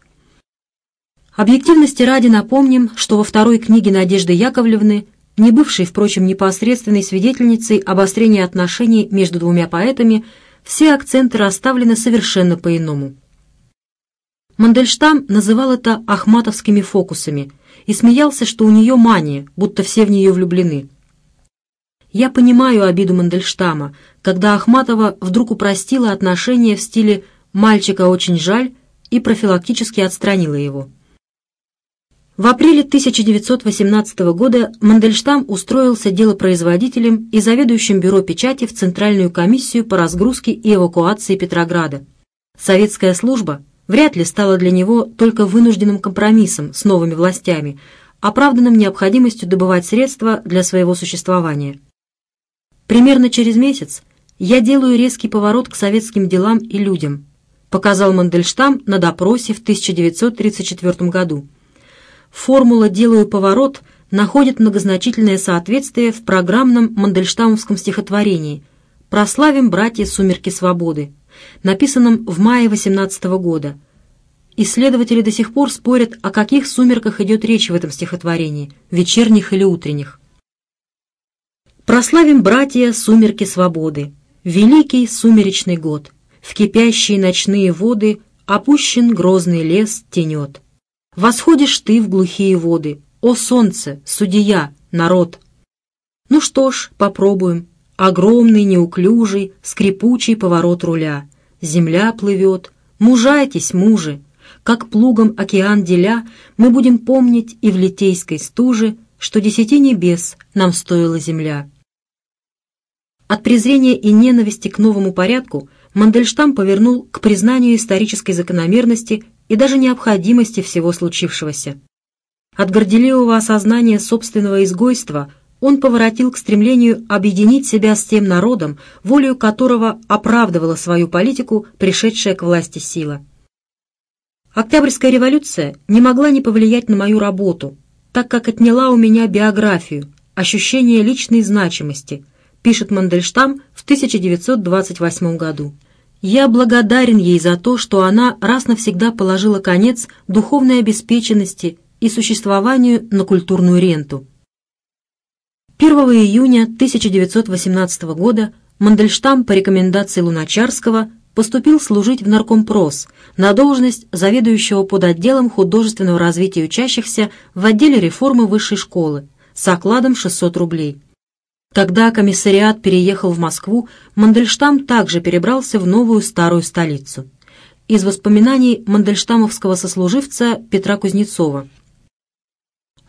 [SPEAKER 1] Объективности ради напомним, что во второй книге Надежды Яковлевны, не бывшей, впрочем, непосредственной свидетельницей обострения отношений между двумя поэтами, все акценты расставлены совершенно по-иному. Мандельштам называл это ахматовскими фокусами и смеялся, что у нее мания, будто все в нее влюблены – я понимаю обиду Мандельштама, когда Ахматова вдруг упростила отношения в стиле «мальчика очень жаль» и профилактически отстранила его. В апреле 1918 года Мандельштам устроился делопроизводителем и заведующим бюро печати в Центральную комиссию по разгрузке и эвакуации Петрограда. Советская служба вряд ли стала для него только вынужденным компромиссом с новыми властями, оправданным необходимостью добывать средства для своего существования. Примерно через месяц я делаю резкий поворот к советским делам и людям, показал Мандельштам на допросе в 1934 году. Формула «делаю поворот» находит многозначительное соответствие в программном мандельштамовском стихотворении «Прославим братья сумерки свободы», написанном в мае 18 года. Исследователи до сих пор спорят, о каких сумерках идет речь в этом стихотворении, вечерних или утренних прославим, братья, сумерки свободы, великий сумеречный год. В кипящие ночные воды опущен грозный лес тенет. Восходишь ты в глухие воды, о солнце, судья, народ. Ну что ж, попробуем. Огромный, неуклюжий, скрипучий поворот руля. Земля плывет. Мужайтесь, мужи! Как плугом океан деля, мы будем помнить и в литейской стуже, что десяти небес нам стоила земля. От презрения и ненависти к новому порядку Мандельштам повернул к признанию исторической закономерности и даже необходимости всего случившегося. От горделивого осознания собственного изгойства он поворотил к стремлению объединить себя с тем народом, волею которого оправдывала свою политику пришедшая к власти сила. Октябрьская революция не могла не повлиять на мою работу, так как отняла у меня биографию, ощущение личной значимости – пишет Мандельштам в 1928 году. «Я благодарен ей за то, что она раз навсегда положила конец духовной обеспеченности и существованию на культурную ренту». 1 июня 1918 года Мандельштам по рекомендации Луначарского поступил служить в Наркомпрос на должность заведующего под отделом художественного развития учащихся в отделе реформы высшей школы с окладом 600 рублей. Когда комиссариат переехал в Москву, Мандельштам также перебрался в новую старую столицу. Из воспоминаний мандельштамовского сослуживца Петра Кузнецова.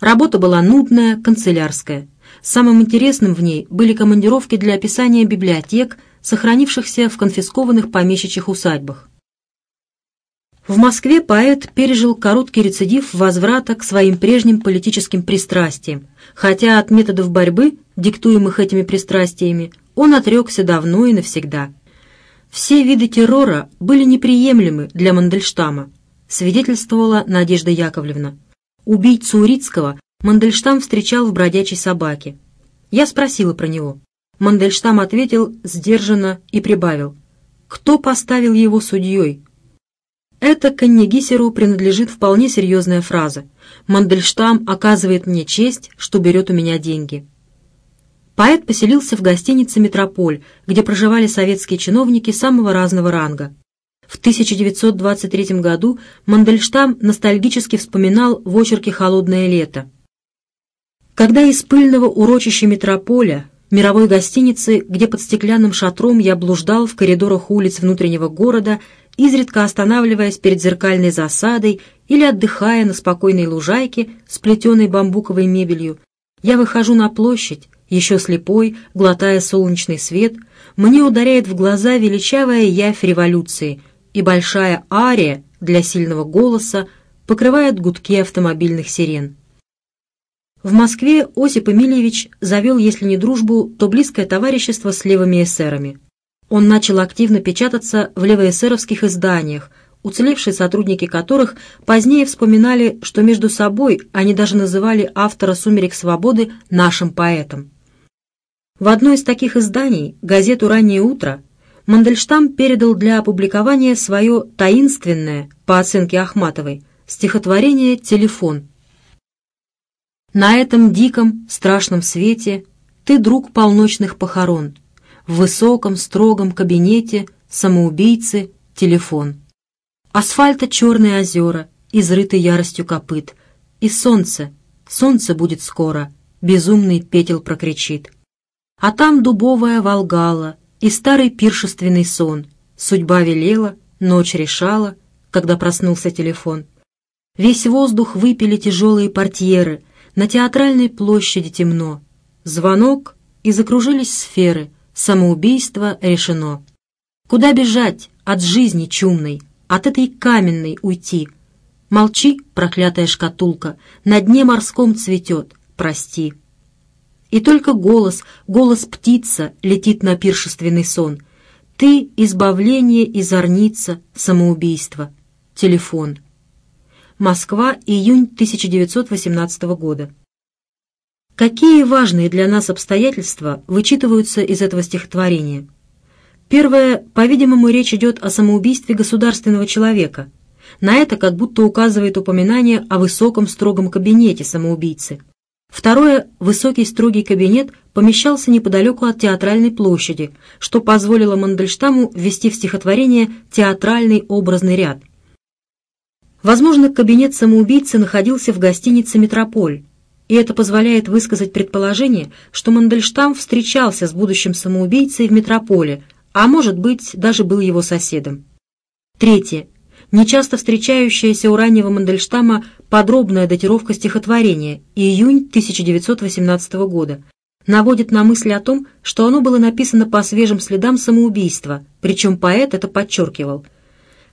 [SPEAKER 1] Работа была нудная, канцелярская. Самым интересным в ней были командировки для описания библиотек, сохранившихся в конфискованных помещичьих усадьбах. В Москве поэт пережил короткий рецидив возврата к своим прежним политическим пристрастиям, хотя от методов борьбы диктуемых этими пристрастиями, он отрекся давно и навсегда. Все виды террора были неприемлемы для Мандельштама, свидетельствовала Надежда Яковлевна. Убийцу Урицкого Мандельштам встречал в бродячей собаке. Я спросила про него. Мандельштам ответил сдержанно и прибавил. «Кто поставил его судьей?» Это Каннегисеру принадлежит вполне серьезная фраза. «Мандельштам оказывает мне честь, что берет у меня деньги». Поэт поселился в гостинице «Метрополь», где проживали советские чиновники самого разного ранга. В 1923 году Мандельштам ностальгически вспоминал в очерке «Холодное лето». Когда из пыльного урочища метрополя, мировой гостиницы, где под стеклянным шатром я блуждал в коридорах улиц внутреннего города, изредка останавливаясь перед зеркальной засадой или отдыхая на спокойной лужайке, сплетенной бамбуковой мебелью, я выхожу на площадь, еще слепой, глотая солнечный свет, мне ударяет в глаза величавая явь революции, и большая ария для сильного голоса покрывает гудки автомобильных сирен. В Москве Осип Эмильевич завел, если не дружбу, то близкое товарищество с левыми эсерами. Он начал активно печататься в левоэсеровских изданиях, уцелевшие сотрудники которых позднее вспоминали, что между собой они даже называли автора «Сумерек свободы» нашим поэтом. В одно из таких изданий, газету «Раннее утро», Мандельштам передал для опубликования свое таинственное, по оценке Ахматовой, стихотворение «Телефон», на этом диком, страшном свете ты друг полночных похорон. В высоком, строгом кабинете самоубийцы телефон. Асфальта черные озера, изрыты яростью копыт. И солнце, солнце будет скоро, безумный петел прокричит. А там дубовая волгала и старый пиршественный сон. Судьба велела, ночь решала, когда проснулся телефон. Весь воздух выпили тяжелые портьеры, на театральной площади темно. Звонок, и закружились сферы, самоубийство решено. Куда бежать от жизни чумной, от этой каменной уйти? Молчи, проклятая шкатулка, на дне морском цветет, прости. И только голос, голос птица летит на пиршественный сон. Ты — избавление и зорница, самоубийство. Телефон. Москва, июнь 1918 года. Какие важные для нас обстоятельства вычитываются из этого стихотворения? Первое, по-видимому, речь идет о самоубийстве государственного человека. На это как будто указывает упоминание о высоком строгом кабинете самоубийцы – Второе, высокий строгий кабинет помещался неподалеку от театральной площади, что позволило Мандельштаму ввести в стихотворение театральный образный ряд. Возможно, кабинет самоубийцы находился в гостинице «Метрополь», и это позволяет высказать предположение, что Мандельштам встречался с будущим самоубийцей в «Метрополе», а может быть, даже был его соседом. Третье. Нечасто встречающаяся у раннего Мандельштама подробная датировка стихотворения «Июнь 1918 года» наводит на мысли о том, что оно было написано по свежим следам самоубийства, причем поэт это подчеркивал.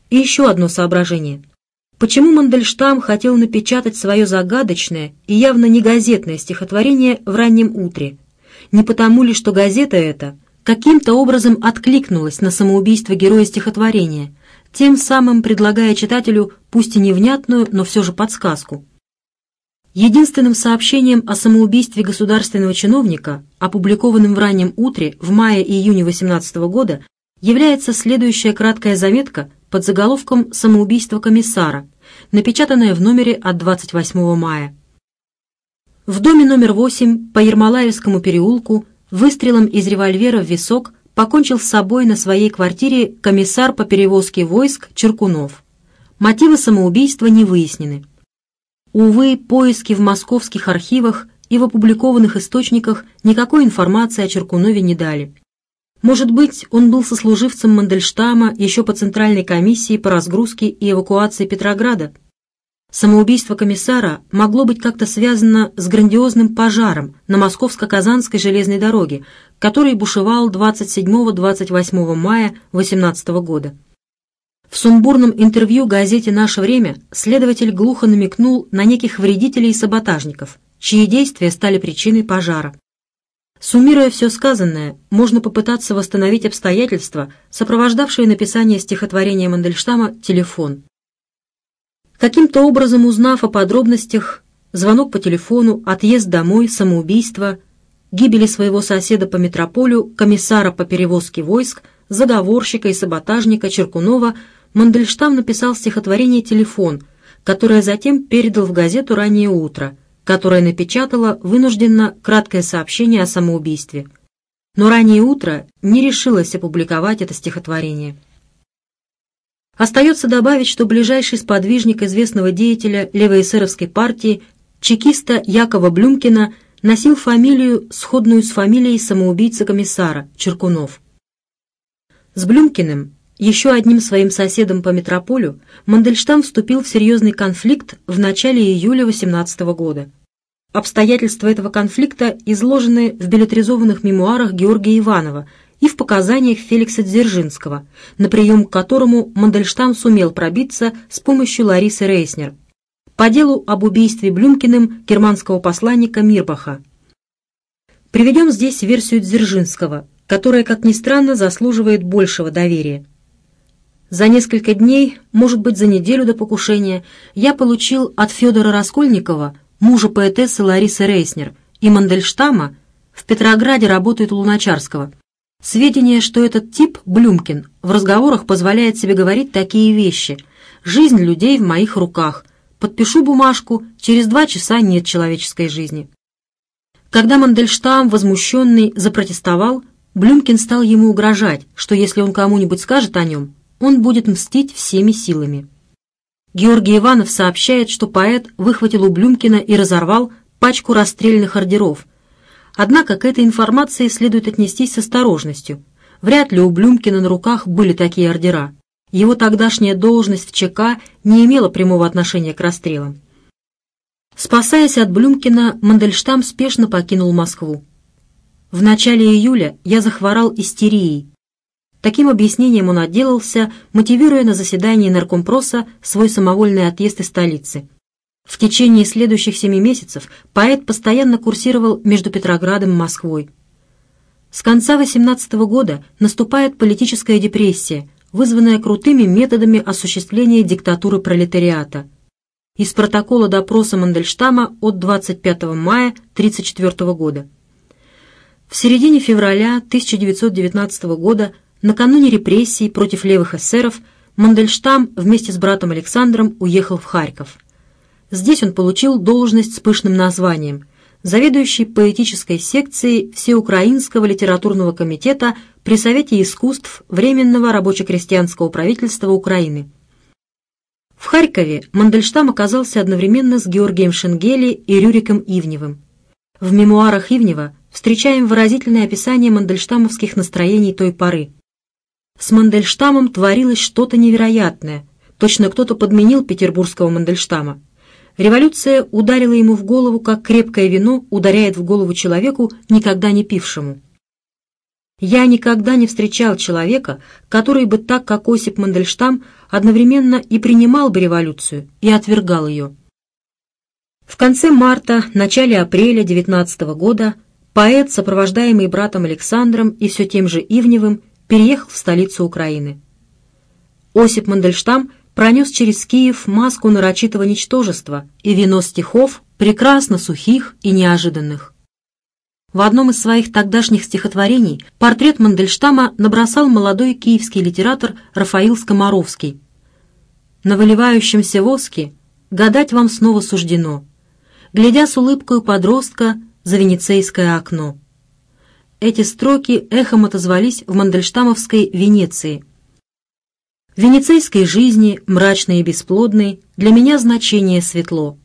[SPEAKER 1] И еще одно соображение. Почему Мандельштам хотел напечатать свое загадочное и явно не газетное стихотворение в раннем утре? Не потому ли, что газета эта каким-то образом откликнулась на самоубийство героя стихотворения – тем самым предлагая читателю пусть и невнятную, но все же подсказку. Единственным сообщением о самоубийстве государственного чиновника, опубликованным в раннем утре в мае-июне 18 года, является следующая краткая заметка под заголовком «Самоубийство комиссара», напечатанная в номере от 28 мая. В доме номер 8 по Ермолаевскому переулку выстрелом из револьвера в висок покончил с собой на своей квартире комиссар по перевозке войск Черкунов. Мотивы самоубийства не выяснены. Увы, поиски в московских архивах и в опубликованных источниках никакой информации о Черкунове не дали. Может быть, он был сослуживцем Мандельштама еще по Центральной комиссии по разгрузке и эвакуации Петрограда – Самоубийство комиссара могло быть как-то связано с грандиозным пожаром на Московско-Казанской железной дороге, который бушевал 27-28 мая 18 года. В сумбурном интервью газете «Наше время» следователь глухо намекнул на неких вредителей и саботажников, чьи действия стали причиной пожара. Суммируя все сказанное, можно попытаться восстановить обстоятельства, сопровождавшие написание стихотворения Мандельштама «Телефон». Каким-то образом узнав о подробностях, звонок по телефону, отъезд домой, самоубийство, гибели своего соседа по метрополю, комиссара по перевозке войск, заговорщика и саботажника Черкунова, Мандельштам написал стихотворение «Телефон», которое затем передал в газету «Раннее утро», которая напечатала вынужденно краткое сообщение о самоубийстве. Но «Раннее утро» не решилось опубликовать это стихотворение. Остается добавить, что ближайший сподвижник известного деятеля левоэсеровской партии, чекиста Якова Блюмкина, носил фамилию, сходную с фамилией самоубийцы-комиссара Черкунов. С Блюмкиным, еще одним своим соседом по метрополю, Мандельштам вступил в серьезный конфликт в начале июля 18 года. Обстоятельства этого конфликта изложены в билетризованных мемуарах Георгия Иванова – и в показаниях Феликса Дзержинского, на прием к которому Мандельштам сумел пробиться с помощью Ларисы Рейснер по делу об убийстве Блюмкиным германского посланника Мирбаха. Приведем здесь версию Дзержинского, которая, как ни странно, заслуживает большего доверия. За несколько дней, может быть, за неделю до покушения, я получил от Федора Раскольникова, мужа поэтессы Ларисы Рейснер, и Мандельштама, в Петрограде работает Луначарского – Сведения, что этот тип, Блюмкин, в разговорах позволяет себе говорить такие вещи. «Жизнь людей в моих руках. Подпишу бумажку, через два часа нет человеческой жизни». Когда Мандельштам, возмущенный, запротестовал, Блюмкин стал ему угрожать, что если он кому-нибудь скажет о нем, он будет мстить всеми силами. Георгий Иванов сообщает, что поэт выхватил у Блюмкина и разорвал пачку расстрельных ордеров – Однако к этой информации следует отнестись с осторожностью. Вряд ли у Блюмкина на руках были такие ордера. Его тогдашняя должность в ЧК не имела прямого отношения к расстрелам. Спасаясь от Блюмкина, Мандельштам спешно покинул Москву. В начале июля я захворал истерией. Таким объяснением он отделался, мотивируя на заседании наркомпроса свой самовольный отъезд из столицы – в течение следующих семи месяцев поэт постоянно курсировал между Петроградом и Москвой. С конца 18 года наступает политическая депрессия, вызванная крутыми методами осуществления диктатуры пролетариата. Из протокола допроса Мандельштама от 25 мая 1934 года. В середине февраля 1919 года, накануне репрессий против левых эсеров, Мандельштам вместе с братом Александром уехал в Харьков. Здесь он получил должность с пышным названием заведующий поэтической секцией Всеукраинского литературного комитета при Совете искусств Временного рабоче-крестьянского правительства Украины. В Харькове Мандельштам оказался одновременно с Георгием Шенгели и Рюриком Ивневым. В мемуарах Ивнева встречаем выразительное описание мандельштамовских настроений той поры. С Мандельштамом творилось что-то невероятное, точно кто-то подменил петербургского Мандельштама – Революция ударила ему в голову, как крепкое вино ударяет в голову человеку, никогда не пившему. Я никогда не встречал человека, который бы так, как Осип Мандельштам, одновременно и принимал бы революцию, и отвергал ее. В конце марта, начале апреля 19 года поэт, сопровождаемый братом Александром и все тем же Ивневым, переехал в столицу Украины. Осип Мандельштам – пронес через Киев маску нарочитого ничтожества и вино стихов, прекрасно сухих и неожиданных. В одном из своих тогдашних стихотворений портрет Мандельштама набросал молодой киевский литератор Рафаил Скоморовский. «На выливающемся воске гадать вам снова суждено, глядя с улыбкою подростка за венецейское окно». Эти строки эхом отозвались в мандельштамовской Венеции – венецийской жизни, мрачной и бесплодной, для меня значение светло.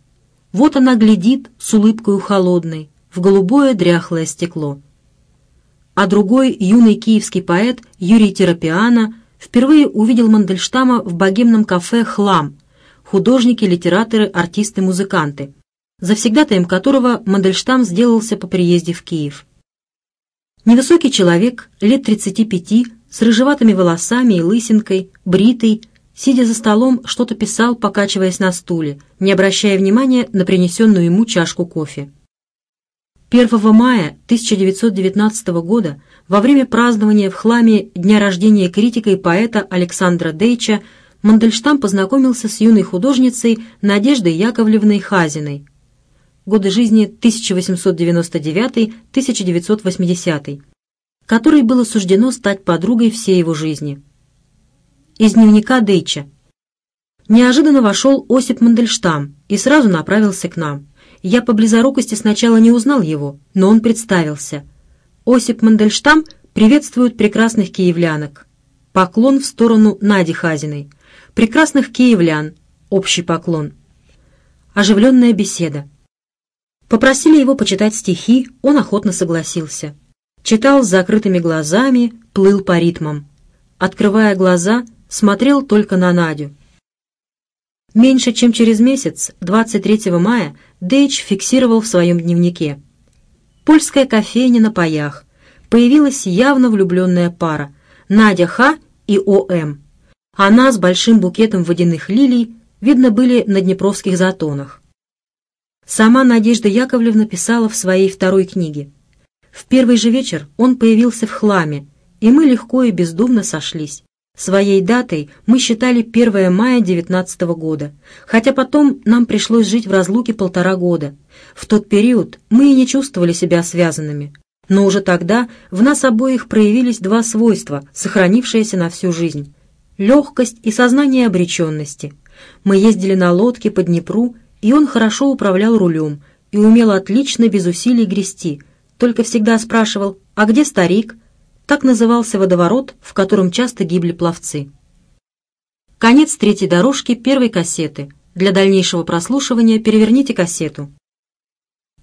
[SPEAKER 1] Вот она глядит с улыбкою холодной в голубое дряхлое стекло. А другой юный киевский поэт Юрий Терапиана впервые увидел Мандельштама в богемном кафе «Хлам», художники, литераторы, артисты, музыканты, завсегдатаем которого Мандельштам сделался по приезде в Киев. Невысокий человек, лет 35, с рыжеватыми волосами и лысинкой, бритый, сидя за столом, что-то писал, покачиваясь на стуле, не обращая внимания на принесенную ему чашку кофе. 1 мая 1919 года, во время празднования в хламе дня рождения критика и поэта Александра Дейча, Мандельштам познакомился с юной художницей Надеждой Яковлевной Хазиной. Годы жизни 1899-1980 которой было суждено стать подругой всей его жизни. Из дневника Дейча. Неожиданно вошел Осип Мандельштам и сразу направился к нам. Я по близорукости сначала не узнал его, но он представился. Осип Мандельштам приветствует прекрасных киевлянок. Поклон в сторону Нади Хазиной. Прекрасных киевлян. Общий поклон. Оживленная беседа. Попросили его почитать стихи, он охотно согласился. Читал с закрытыми глазами, плыл по ритмам. Открывая глаза, смотрел только на Надю. Меньше чем через месяц, 23 мая, Дейч фиксировал в своем дневнике. Польская кофейня на паях. Появилась явно влюбленная пара. Надя Х. и О.М. Она с большим букетом водяных лилий, видно, были на днепровских затонах. Сама Надежда Яковлевна писала в своей второй книге – в первый же вечер он появился в хламе, и мы легко и бездумно сошлись. Своей датой мы считали 1 мая 19 года, хотя потом нам пришлось жить в разлуке полтора года. В тот период мы и не чувствовали себя связанными. Но уже тогда в нас обоих проявились два свойства, сохранившиеся на всю жизнь. Легкость и сознание обреченности. Мы ездили на лодке по Днепру, и он хорошо управлял рулем и умел отлично без усилий грести – только всегда спрашивал «А где старик?» Так назывался водоворот, в котором часто гибли пловцы. Конец третьей дорожки первой кассеты. Для дальнейшего прослушивания переверните кассету.